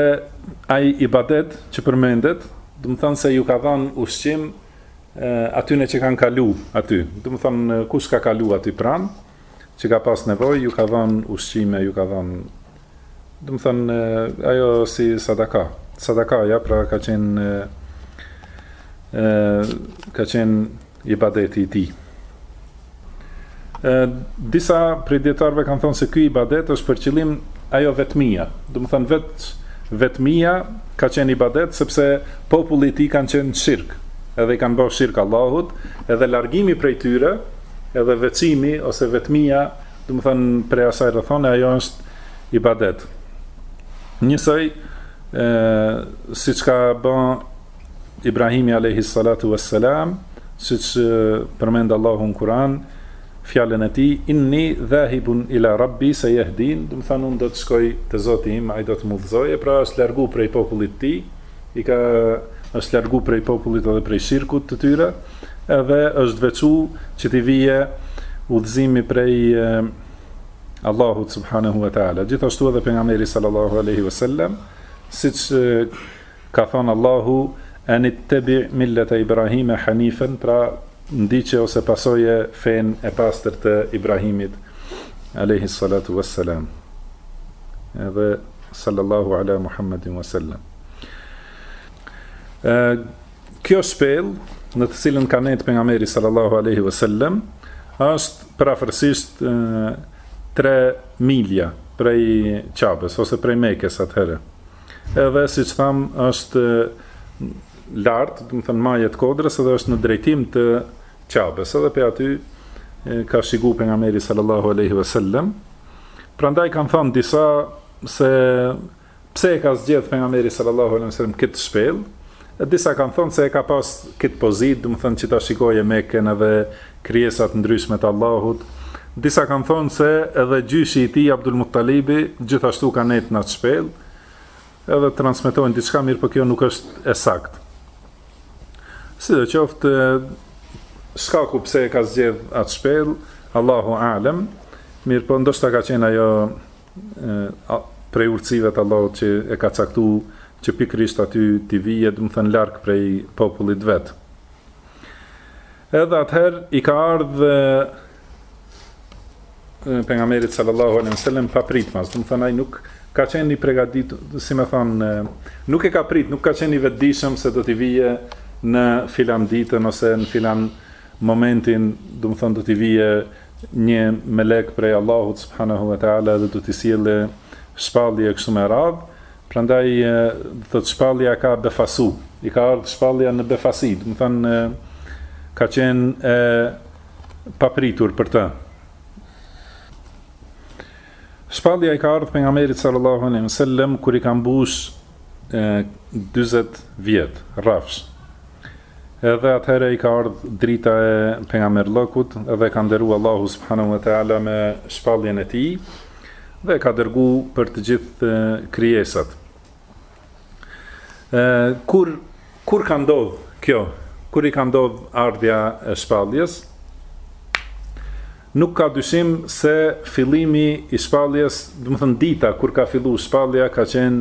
ai ibadet që përmendet, domethonë se ju ka dhanë ushqim atyne që kanë kalu aty, domethanë kush ka kalu aty pranë, që ka pas nevojë, ju ka dhanë ushqime, ju ka dhanë domethanë ajo si sadaka. Sadakaja pra ka qenë ë ka qenë ibadeti i tij. disa prej dijetarëve kanë thonë se ky ibadet është për qëllim ajo vetmia. Domethonë vetë vetmia ka qenë ibadet sepse populli i tij kanë qenë në shirk, edhe i kanë ba shirk Allahut, edhe largimi prej tyre, edhe veçimi ose vetmia, domethonë prej asaj rrethone ajo është ibadet. Njësoj ë siç ka ba Ibrahimi alejhi salatu ves selam, siç përmend Allahu në Kur'an, fjalën e tij, inni dhahibun ila rabbi sejehdin, domethënë unë do të shkoj te Zoti im, ai do të më udhëzojë, pra është largu prej popullit të tij, është largu prej popullit edhe prej shirkut të tyre, edhe është veçu që t'i vije udhëzimi prej Allahut subhanahu wa taala. Gjithashtu edhe pejgamberi sallallahu alaihi wasallam, siç Ka thënë Allahu, An ittabi' millata Ibrahima hanifan, pra ndiqe ose pasoje fenë e pastër të Ibrahimit, alejhi salatu wa selam, edhe sallallahu ala Muhammedin wa selam. Kjo shpellë, në të cilën ka nejtë pejgamberi sallallahu aleyhi wa selam, është prafërsisht tre milja prej Qabes, ose prej Mekës atëherë. edhe siç tham është lart, domethënë majë të kodrës edhe është në drejtim të Qabes, edhe prej aty ka shiku pejgamberi sallallahu aleyhi ve sellem, prandaj kanë thonë disa se pse e ka zgjedh pejgamberi sallallahu aleyhi ve sellem këtë shpellë, E disa kanë thënë se e ka pas këtë pozitë, domethënë që ta shikoje Mekën edhe krijesa të ndryshme të Allahut. Disa kanë thënë se edhe gjyshi i tij Abdul Muttalibi gjithashtu ka nejtë në atë shpellë. Edhe transmetojnë diçka, mirëpo kjo nuk është e saktë. Sidoqoftë, shkaku pse e ka zgjedh atë shpellë, Allahu alem, mirëpo ndoshta ka qenë ajo prej urtësive të Allahut që e ka caktu që pikërisht aty t'i vije, domethënë larg prej popullit vetë. Edhe atëherë i ka ardhë pejgamberit sallallahu alejhi ve sellem papritmas, domethënë ai nuk ka qenë i pregatit, si me thonë, nuk e ka prit, nuk ka qenë i vetëdijshëm se do t'i vijë në filan ditën ose në filan momentin, domethënë do t'i vije në një melek prej Allahut subhanahu wa taala dhe do t'i sjellë shpallje e kështu me radhë, prandaj domethënë shpallja e ka befasu, i ka ardhur shpallja në befasi, domethënë ka qenë e papritur për të. Shpallja i ka ardhur pejgamberit sallallahu alaihi wasallam kur i ka mbush 40 vjet, rrafsh. Edhe atëherë i ka ardhë drita e Pejgamberllëkut dhe e ka nderu Allahu subhanahu wa ta'ala me shpalljen e tij dhe e ka dërgu për të gjithë krijesat. Ë kur kur ka ndodh kjo? Kur i ka ndodh ardhja e shpalljes? Nuk ka dyshim se fillimi i shpalljes, domethënë dita kur ka fillu shpallja ka qenë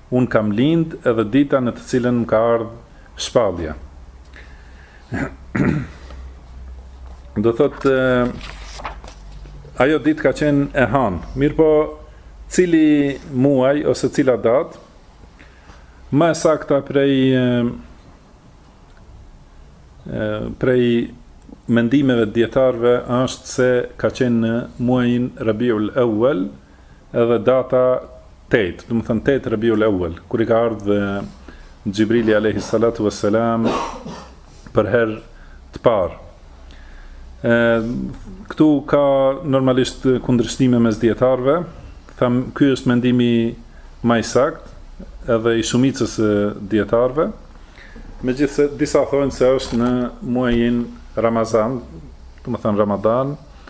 Unë kam lind edhe dita në të cilën më ka ardh shpallja. Do thot ajo ditë ka qenë e han. Mirpo cili muaj ose cila datë ma e sakta prej prej mendimeve të dietarëve është se ka qenë në muajin Rabiul Awwal Edhe data tetë, domethënë tetë Rabiul Awwal, kur i ka ardhur Xhibrili alayhi salatu wassalam për herë të parë. Ë këtu ka normalisht kundërshtime mes dietarëve. Tham ky është mendimi më i saktë edhe i shumicës së dietarëve. Megjithëse disa thonë se është në muajin Ramazan, domethënë Ramadan,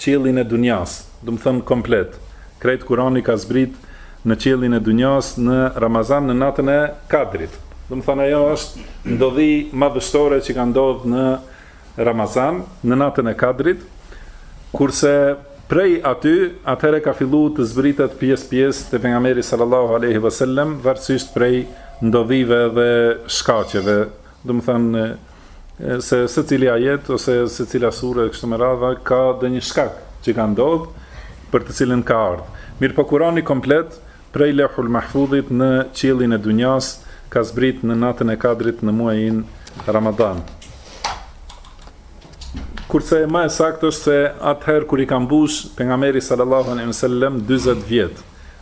qiellin e dunjas, domethënë komplet, krejt Kurani ka zbrit në qiellin e dunjas në Ramazan në natën e Kadrit, domethënë ajo është ndodhi madhështore që ka ndodh në Ramazan, në natën e Kadrit, kurse prej aty atëherë ka fillu të zbritet pjesë pjesë te pejgamberi sallallahu alejhi vesellem varësisht prej ndodhive dhe shkaqeve, domethënë se secili ajet ose secila sure e kështu me radha ka dhe një shkak që ka ndodhë për të cilin ka ardhë. Mirëpo Kurani komplet prej Lehul Mahfudhit në qiellin e dunjas ka zbrit në natën e kadrit në muajin Ramadan. Kurse ma e sakt është se atëherë kur i ka mbush pejgamberi sallallahu alejhi vesellem 20 vjet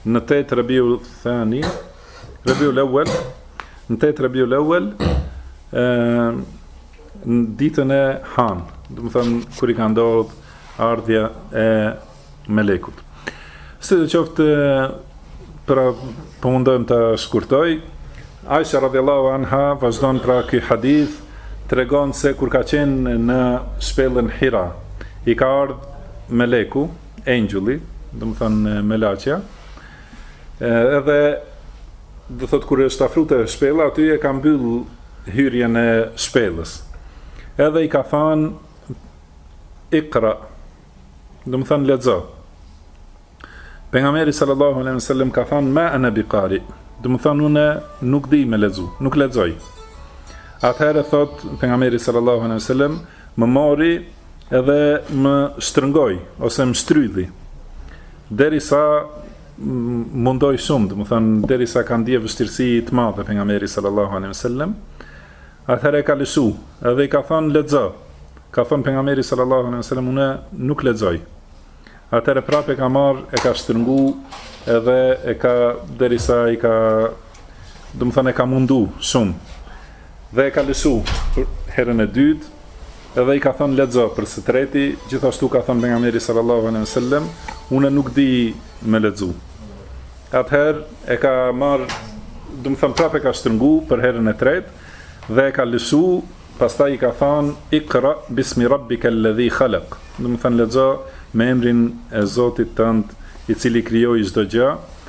në 8 Rebiu Thani Rebiul Ewel, në tetë Rebiul Ewel, në ditën e hanë, domethënë, kur i ka ndodhë ardhja e Melekut. Sido qoftë, pra, po mundohem të shkurtoj, Aisha radiallahu anha, vazhdon pra ky hadith, tregon se kur ka qenë në shpellën Hira, i ka ardhë Meleku, Engjulli, domethënë, Melaqja, Edhe domethënë kur është afru te shpella aty e ka mbyll hyrjen e shpellës. Edhe i ka thanë Iqra. Domethënë lexo. Pejgamberi sallallahu alejhi ve sellem ka thanë ma ana bi qari. Domethënë unë nuk di me lexu, nuk lexoj. Atëherë thot pejgamberi sallallahu alejhi ve sellem më mori edhe më shtrëngoi ose më shtrydhi. Derisa e mundoi shumë, domethënë, derisa ka ndie vështirësi të madhe pejgamberi sallallahu alejhi ue sellem, atëherë e ka lëshu, edhe i ka thënë lexo, ka thënë pejgamberi sallallahu alejhi ue sellem, une nuk lexoj, atëherë prap e ka marrë, e ka shtërngu, edhe e ka, derisa e ka, domethënë, e ka mundu shumë, Dhe e ka lëshu për herën e dytë, edhe i ka thënë lexo për së treti, gjithashtu ka thënë pejgamberi sallallahu alejhi ue sellem, unë nuk di me lexu. Atëherë e ka marr, domethënë prapë e ka shtrëngu për herën e tretë dhe e ka lëshu, pastaj i ka thënë ikra bismi rabbika alladhi khalaq. Domethënë lexo me emrin e Zotit tënd, i cili krijoi çdo gjë.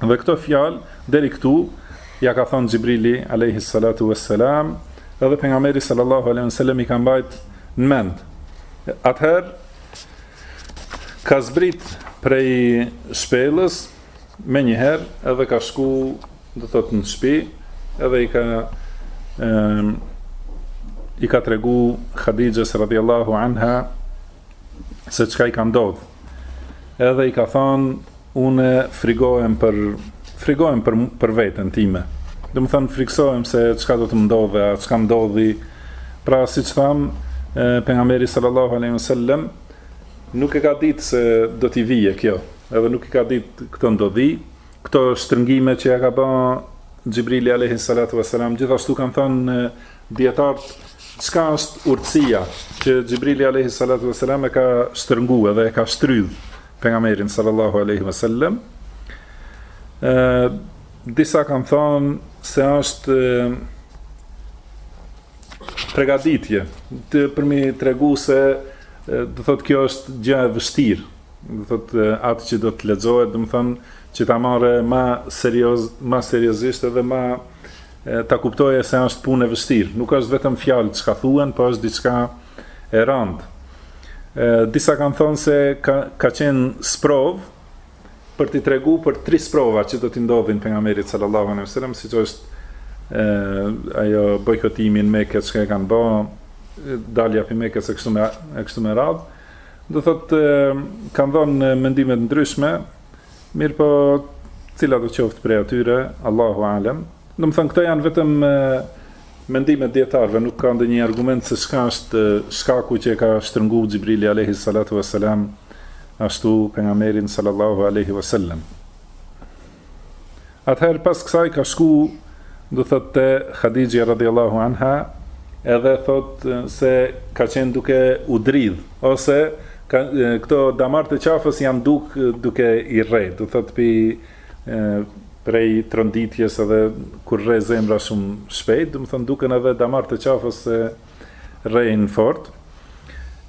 Dhe këto fjalë deri këtu ia ka thënë Xhibrili alayhi salatu wassalam, edhe pejgamberi sallallahu alaihi wasallam i ka mbajt në mend. Atëherë ka zbrit prej shpellës menjëherë edhe ka shku do thotë në shpi edhe i ka e, i ka tregu Khadijës radiallahu anha se çka i ka ndodh edhe i ka than Unë frigohem për frigohem për për veten time. Domethënë friksohem se çka do të më ndodhe, çka më ndodhi. Pra siç tham, pejgamberi sallallahu alaihi wasallam nuk e ka ditë se do t'i vije kjo, edhe nuk i ka ditë këto ndodhi, këto shtrëngime që ia ka bë Xhibrili alaihi salatu wasalam, gjithashtu kanë thënë dijetarët çka është urtësia që Xhibrili alaihi salatu wasalam e ka shtrënguar dhe e ka shtrydh pejgamberin sallallahu alaihi wasallam ë disa kanë thënë se është pregaditje të për me i tregu se do thotë kjo është gjë e vështirë do thotë atë që do të lexohet domethënë që ta marrë më serioz më seriozisht edhe më Ta kuptoje se është punë e vështirë. Nuk është vetëm fjalë çka thuhen, po është diçka e rëndë. Disa kanë thënë se ka, ka qenë sprovë për t'i tregu për tri sprova që do t'i ndodhin pejgamberit sallallahu alaihi wasallam, siç është e, ajo bojkotimi në Mekë që e kanë bë, dalja prej Mekës e kështu me e kështu me radhë. Do thotë kanë dhënë mendime të ndryshme, Mirëpo, cila do qoftë prej atyre, Allahu a'lem. Domethënë këto janë vetëm mendime të dijetarëve, nuk ka ndonjë argument se çka është shkaku që e ka shtrëngu Xhibrili alejhi salatu ue selam ashtu pejgamberin sallallahu alejhi ue sellem. Atëherë pas kësaj ka shku, do thot te Hadixhja radiallahu anha, edhe thot se ka qenë duke u dridh, ose ka, këto damart e qafës janë duk duke i rre, do thot pi prej tronditjes edhe kur rre zemra shumë shpejt, domethënë duken edhe damart e qafës se rrejnë fort,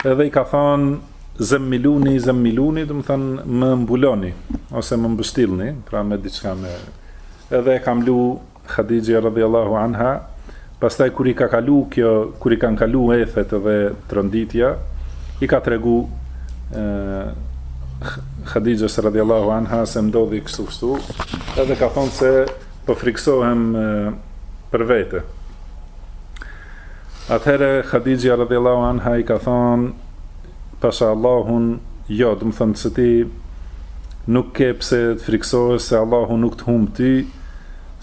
edhe i ka thonë, zemmiluni, zemmiluni, domethënë, më mbuloni, ose më mbështilni, pra me diçka me... Edhe e ka mlu Hadixhja radiallahu anha, pastaj kur i ka kalu kjo, kur i kanë kalu ethet edhe tronditja, i ka tregu Hadixhes radiallahu anha, se m'ndodhi kështu kështu, edhe ka thonë se, po friksohem për vete, Atëherë Hadixhja radiallahu anha i ka thënë pasha Allahun, jo, domethënë se ti nuk ke pse të frikësohesh se Allahu nuk të humb ty,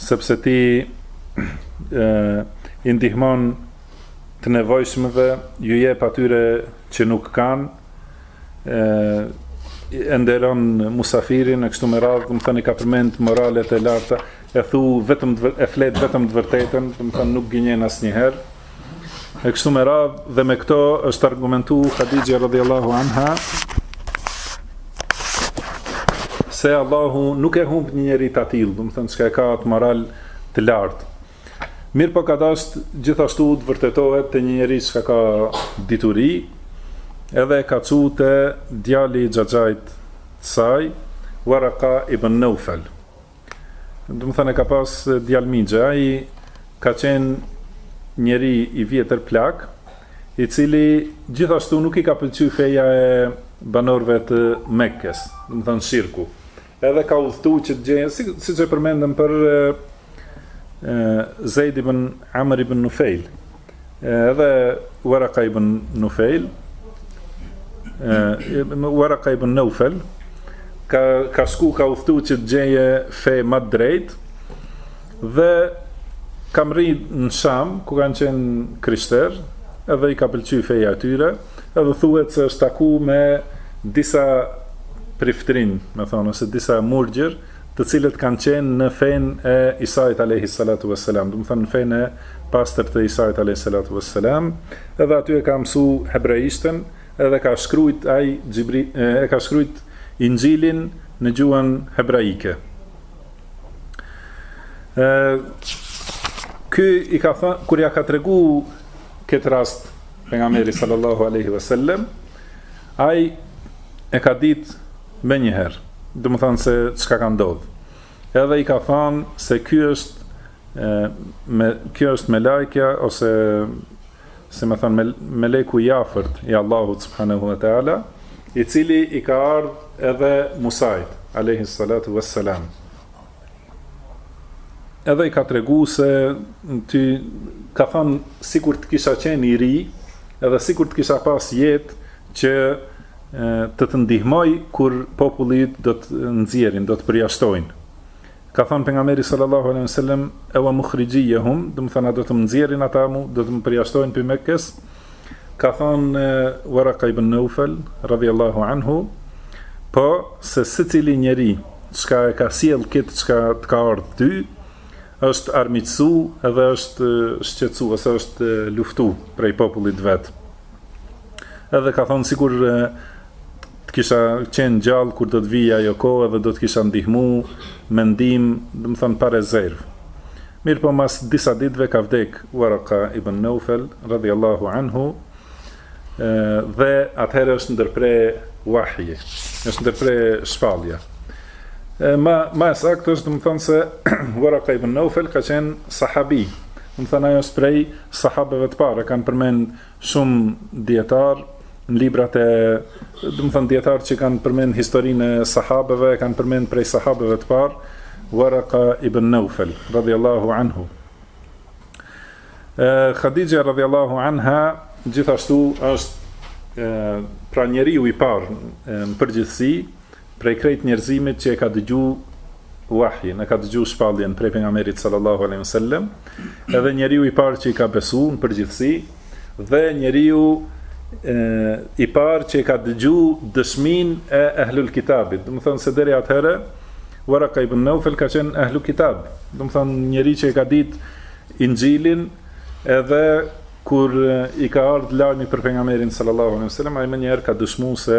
sepse ti e, i ndihmon të nevojshmëve, ju jep atyre që nuk kanë, e nderon musafirin e kështu me radhë, domethënë i ka përmend moralet e larta E thu vetëm e flet vetëm të vërtetën, domethënë nuk gënjen asnjëherë. E kështu me radhë dhe me këto është argumentu Hadixhja radiallahu anha se Allahu nuk e humb një njeri të atillë, domethënë që ka e ka atë moral të lartë. Mirëpo ka dasht gjithashtu të vërtetohet te një njeri që ka ka dituri, edhe e ka çu te djali i xhaxhait saj, Uaraka ibn Naufel. Domethënë e ka pas djalë mixhe, ai ka qenë njeri i vjetër plak, i cili gjithashtu nuk i ka pëlqy feja e banorëve të Mekës, domethënë shirku. Edhe ka udhëtu që të gjejë, si siç e përmendëm për Zejd ibn Amr ibn Nufejl, Edhe Uaraka ibn Nufel, Uaraka ibn Naufel, ka, ka shku, ka udhtu që të gjeje fe ma të drejtë, dhe ka mrri në Sham, ku kanë qenë krishterë, edhe i ka pëlqy feja e tyre, edhe thuhet se është taku me disa priftërinj, domethënë, ose disa murgjër, të cilët kanë qenë në fenë e Isait alejhi salatu ves selam, domethënë në fenë e pastër të Isait alejhi salatu ves selam, edhe aty e ka mësu hebraishten, edhe ka shkrujt ai Xhibri e ka shkrujt Inxhilin në gjuhën hebraike. Ë ky i ka thënë kur ja ka tregu këtë rast pejgamberi sallallahu alejhi ve sellem, ai e ka ditë menjëherë, domethanë se çka ka ndodh. Edhe i ka thanë se ky është me kjo është melajkja ose si me thanë me, meleku i afërt i Allahut subhanahu wa taala, i cili i ka ardh edhe Musait alayhi salatu wassalam. Edhe i ka tregu se ty ka thonë sikur të kisha qenë i ri, edhe sikur të kisha pas jetë që të të ndihmoj kur populli yt do të nxjerrin, do të përjashtojnë. Ka thonë pejgamberi sallallahu alejhi we sellem, "Ewa mukhrijiya hum", domethonë a do të më nxjerrin ata mu, do të më përjashtojnë prej Mekës. Ka thonë Waraka ibn Nawfal radhiyallahu anhu, po se secili njeri çka e ka sjell këtë çka të ka ardh ty, është armiqësu edhe është shqetësu, ose është luftu prej popullit vet. Edhe ka thonë sikur Të kisha qenë gjallë kur do të vijë ajo kohë edhe do të kisha ndihmu me ndihmë, domethonë pa rezervë. Mirëpo mas disa ditëve ka vdek Waraka ibn Nawfal radhiyallahu anhu dhe atëherë është ndërpre wahyi, është ndërpre shpallja. E, ma, ma e saktë është, domethënë se Waraka ibn Naufel ka qenë sahabi, domethënë ai është prej sahabeve të parë, kanë përmend shumë dijetarë në librat e domethonë dijetarë që kanë përmend historinë e sahabeve, kanë përmend prej sahabeve të parë, Waraka ibn Nawfal radhiyallahu anhu. Eh Khadija radhiyallahu anha gjithashtu është pra njeriu i parë në përgjithësi Prej krejt njerëzimit që e ka dëgju Wahjin, e ka dëgju shpalljen prej pejgamberit sallallahu alaihi wasallam, edhe njeriu i parë që i ka besu në përgjithësi dhe njeriu i parë që ka dëgju dëshminë e ehlul kitabit. Domethënë se deri atëherë, Waraka ibn Naufel ka qenë ehlul kitab. Domethënë njeri që i ka dit Inxhilin edhe kur i ka ardh lajmi për pejgamberin sallallahu alaihi wasallam, ai menjëherë ka dëshmu se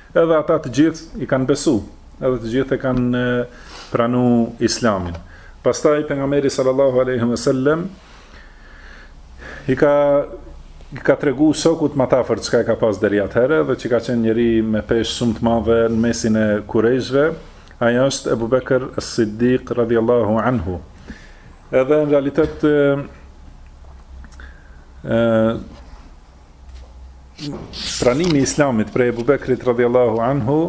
Edhe ata të gjithë i kanë besu, edhe të gjithë e kanë pranu Islamin. Pastaj pejgamberi sallallahu alaihi wasallam i ka i ka tregu shokut ma t'afër çka e ka pas deri atëherë dhe që ka qenë njeri me peshë shumë të madhe në mesin e kurejshve, ai është Abu Bekër as-Siddiq radhjallahu anhu. Edhe në realitet, Pranimi i Islamit prej Abu Bekrit radhiyallahu anhu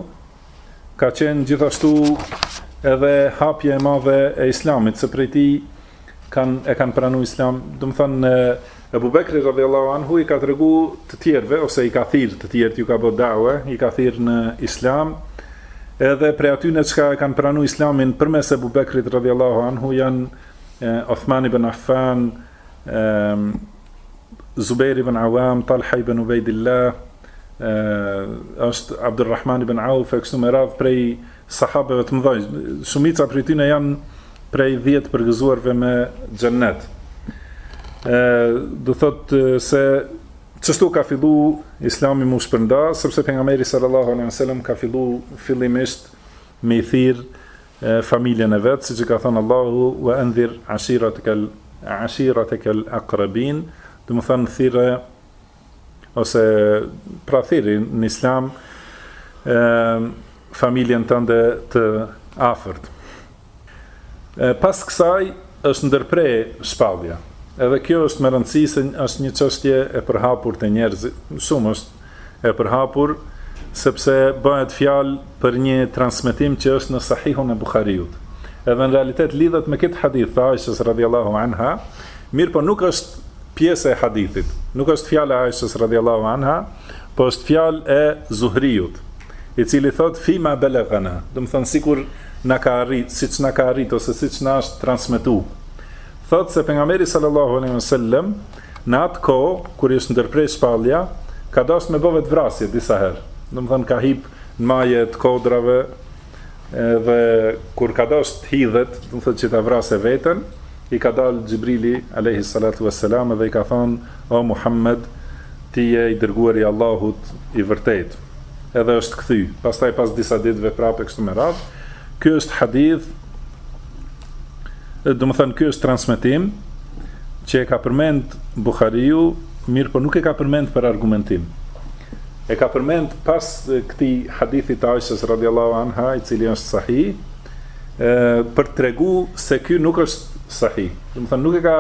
ka qenë gjithashtu edhe hapja e madhe e Islamit, se prej tij kanë e kanë pranuar Islam, domethonë Abu Bekri radhiyallahu anhu i ka tregu të tjerëve ose i ka thirr të tjerët u ka bë dawe, i ka thirr në Islam. Edhe prej atyne çka e kanë pranuar Islamin përmes Abu Bekrit radhiyallahu anhu janë Uthman ibn Affan, e, Zubair ibn Awam, Talha ibn Ubaidillah, është Abdul Rahman ibn Auf, kështu me radh prej sahabeve të mëdhenj. Shumica prej tyre janë prej 10 të përgëzuarve me xhennet. Ë, domethonë se qështu ka fillu Islami m'u shpërnda, sepse pejgamberi sallallahu alaihi wasallam ka fillu fillimisht me i thirr familjen e vet, siç i ka thënë Allahu, "Wa andhir ashirataka ashirataka al-aqrabin", domethonë thirre ose pra thirri në Islam ë familjen tënde të afërt. E, pas kësaj është ndërpre shpallja. Edhe kjo është me rëndësi se është një çështje e përhapur te njerëzit, shumë është e përhapur sepse bëhet fjalë për një transmetim që është në Sahihun e Buhariut. Edhe në realitet lidhet me këtë hadith të Aishës radhiyallahu anha, mirëpo nuk është pjesë e hadithit. Nuk është fjala e Aishës radhiyallahu anha, po është fjalë e Zuhriut, i cili thot fima balaghana, domethon sikur na ka arrit, siç na ka arrit ose siç na është transmetuar. Thot se pejgamberi sallallahu alaihi wasallam Në atë kohë, kur i është ndërpre shpallja, ka dashtë me bo vetëvrasje disa herë. Domethënë, ka hip në maje të kodrave, edhe kur ka dashtë të hidhet, domethënë që ta vrase vetën, i ka dalë Xhibrili, alejhi salatu ves-selam, dhe i ka thonë, o Muhammed, ti je i dërguari i Allahut i vërtet. Edhe është kthy. Pastaj pas disa ditëve prapë e kështu me radhë. Ky është hadith Domethënë, ky është transmetim që e ka përmend Buhariu, mirëpo nuk e ka përmend për argumentim. E ka përmend pas këtij hadithit të Aishës radiallahu anha, i cili është sahih, për tregu se ky nuk është sahih. Domethënë, nuk e ka,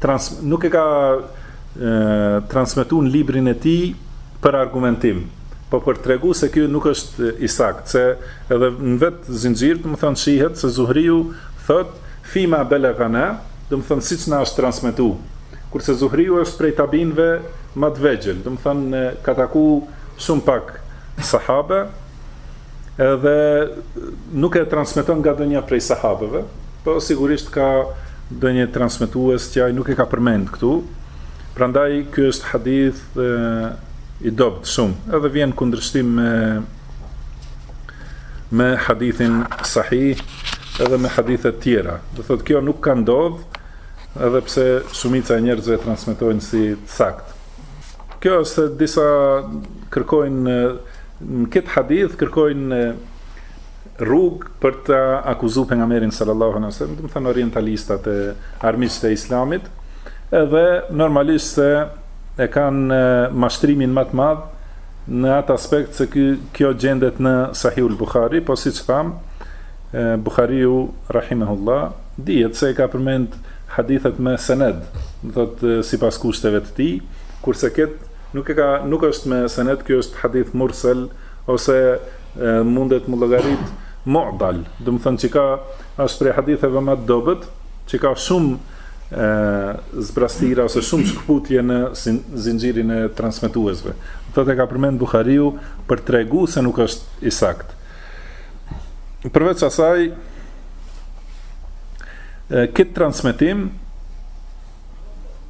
trans, nuk e ka e, transmetu në librin e tij, Për argumentim, po për tregu se ky nuk është i saktë, se edhe në vet zinxhir, domethënë shihet se Zuhriu thotë fima belaghana, domethënë siç na është transmetu, kurse Zuhriu është prej tabiinëve ma të vegjël, domethënë ka taku shumë pak sahabe, edhe nuk e transmeton nga ndonjë prej sahabeve, po sigurisht ka ndonjë transmetues që ai nuk e ka përmend këtu, prandaj ky është hadith dhe i dobët shumë edhe vjen në kundërshtim me me hadithin sahih edhe me hadithe të tjera do thot kjo nuk ka ndodh edhe pse shumica e njerëzve transmetojnë si të sakt kjo është e disa kërkojnë në këtë hadith kërkojnë rrugë për të akuzuar pejgamberin sallallahu alaihi wasallam, domethënë orientalistat e armiqtë e islamit, edhe normalisht se e kanë mashtrimin më të madh në atë aspekt se ky kjo gjendet në Sahihul Buhari, po siç thamë, Buhariu rahimahullah dihet se e ka përmend hadithin me sened, do thotë sipas kushteve të tij, kurse kët nuk e ka nuk është me sened, ky është hadith mursal ose e, mundet me u llogarit mu'dal, domethënë që ka është prej haditheve më të dobët, që ka shumë zbrazëtira ose shumë shkëputje në zinxhirin e transmetuesve. Thotë e ka përmend Buhariu për me tregu se nuk është i sakt. Përveç asaj këtë transmetim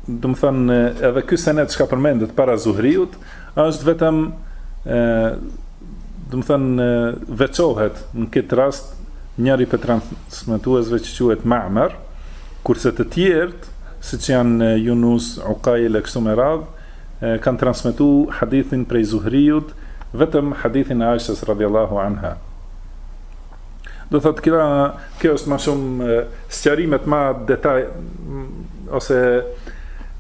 domethënë edhe ky sened çka përmendet para Zuhriut Është vetëm, domethënë, veçohet në këtë rast njëri prej transmetuesve që quhet Ma'mar, kurse të tjerët, siç janë Junus, Uqail e kështu me radhë, kanë transmetu hadithin prej Zuhriut, vetëm hadithin e Aishës radhiyallahu anha. Do të thotë kjo kjo është më shumë sqarime të në detaje ose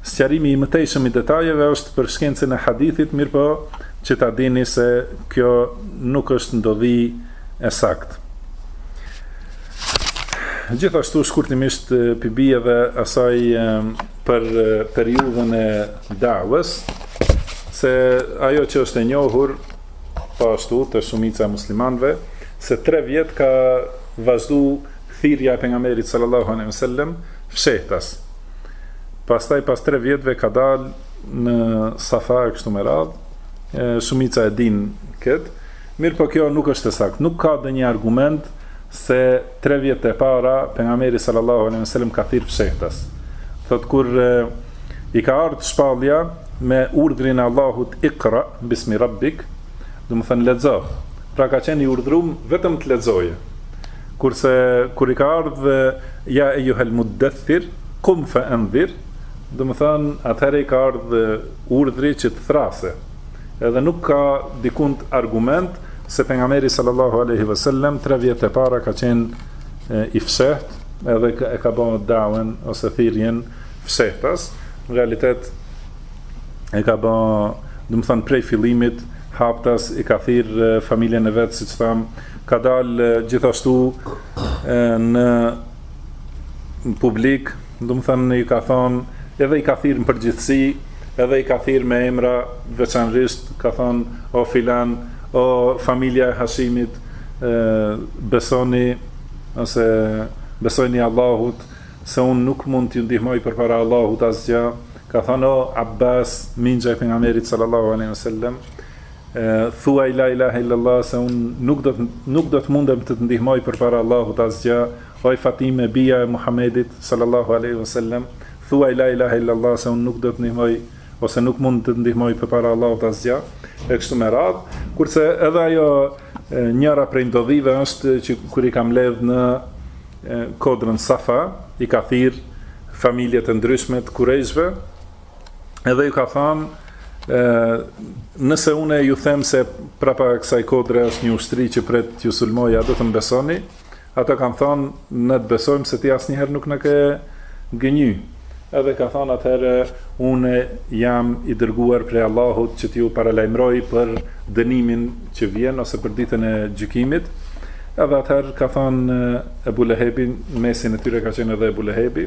sqarimi i mëtejshëm i detajeve është për shkencën e hadithit, mirëpo që ta dini se kjo nuk është ndodhi e sakt. Gjithashtu shkurtimisht pibi edhe asaj për periudhën e da'ves, se ajo që është e njohur po ashtu te shumica e muslimanëve se tre vjet ka vazhdu thirrja e pejgamberit sallallahu alejhi wasallam fshehtas pastaj pas tre vjetve ka dal në Safa e kështu me radh shumica e din kët mirëpo kjo nuk është e saktë nuk ka ndonjë argument se Tre vjet e para pejgamberi sallallahu alejhi wasallam ka thirr fshehtas. Thot kur i ka ardh shpallja me urdhrin e Allahut Iqra bismi rabbik, domethënë lexo. Pra ka qenë i urdhërum vetëm të lexojë. Kurse kur i ka ardh ja ejjuhel muddathir, kum fa anzir, domethënë atëherë i ka ardh urdhri që të thrrasë. Edhe nuk ka dikund argument se pejgamberi sallallahu alejhi ve sellem tre vjet e para ka qenë i fshehtë edhe e ka ba dawen ose thirrjen fshehtas në realitet e ka ba domethënë prej fillimit haptas i ka thirr familjen e vet siç thamë ka dalë gjithashtu në në publik, domethënë i ka thënë edhe i ka thirr në përgjithësi, edhe i ka thirr me emra veçanërisht, ka thënë o filan, o familja e Hashimit, ë besoni ose besojni Allahut se unë nuk mund t'ju ndihmoj përpara Allahut asgjë, ka thënë o Abbas, mixha e pejgamberit sallallahu alaihi wasallam, E, thuaj la ilahe illallah se unë nuk do të nuk do të mundem të të ndihmoj përpara Allahut asgjë, oj Fatime, bija e Muhamedit, sallallahu alejhi ve sellem, thuaj la ilahe illallah se unë nuk do të ndihmoj ose nuk mund të të ndihmoj përpara Allahut asgjë, e kështu me radhë, kurse edhe ajo njëra prej ndodhive është që kur i ka mbledh në kodrën Safa, i ka thirr familjet e ndryshme të kurejshve, Edhe ju ka thanë, nëse unë ju them se prapa kësaj kodre është një ushtri që pret t'ju sulmojë, a do të më besoni? Ata kanë thanë, ne të besojmë se ti asnjëherë nuk na ke gënjy. Edhe ka thanë atëherë, unë jam i dërguar prej Allahut që t'ju paralajmëroj për dënimin që vjen ose për ditën e gjykimit. Edhe atëherë ka thanë Ebu Lehebi, mesin e tyre ka qenë edhe Ebu Lehebi,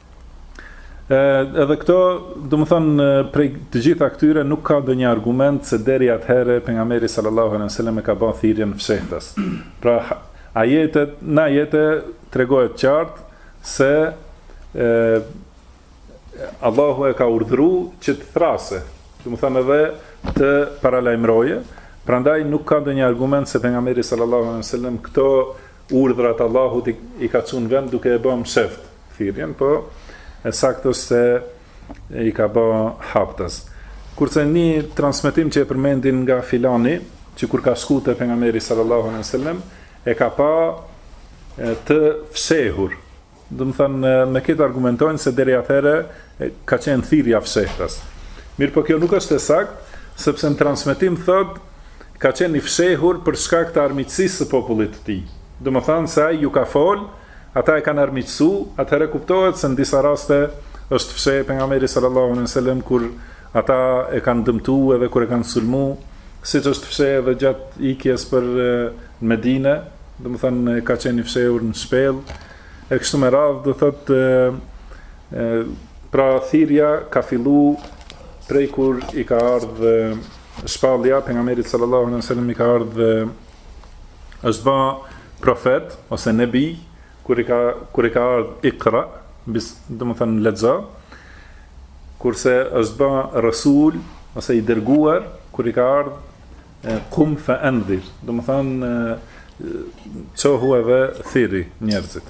edhe këto, domethënë, prej të gjitha këtyre nuk ka ndonjë argument se deri atëherë pejgamberi sallallahu alejhi ve sellem e ka ba thirrjen fshehtas. Pra, ajetet, në ajetet tregohet qartë se e, Allahu e ka urdhru që të thrrasë, domethënë edhe të paralajmërojë, prandaj nuk ka ndonjë argument se pejgamberi sallallahu alejhi ve sellem këto urdhra të Allahut i ka çu në vend duke e ba msheftë. thirrjen po e saktë është se i ka bë haptas. Kurse një transmetim që e përmendin nga filani, që kur ka shku te pejgamberi sallallahu alejhi ve sellem, e ka pa të fshehur. Domethënë me këtë argumentojnë se deri atëherë ka qenë thirrja fshehtas. Mirëpo kjo nuk është e saktë, sepse në transmetim thotë ka qenë i fshehur për shkak të armiqësisë së popullit të tij. Domethënë se ai ju ka fol ata e kanë armiqësu, atëherë kuptohet se në disa raste është fshehë Pejgamberi sallallahu alejhi ve sellem kur ata e kanë dëmtu edhe kur e kanë sulmu, siç është fshehë edhe gjatë ikjes për në Medine, domethënë ka qenë i fshehur në shpellë, e kështu me radhë, domethënë pra thirrja ka fillu prej kur i ka ardhur shpallja pejgamberit sallallahu alejhi ve sellem i ka ardhur është ba profet ose nebi kur i ka kur i ka ardh ikra bis domethënë lexo kurse është ba rasul ose i dërguar kur i ka ardh kum fa anzir domethënë çohu edhe thirri njerëzit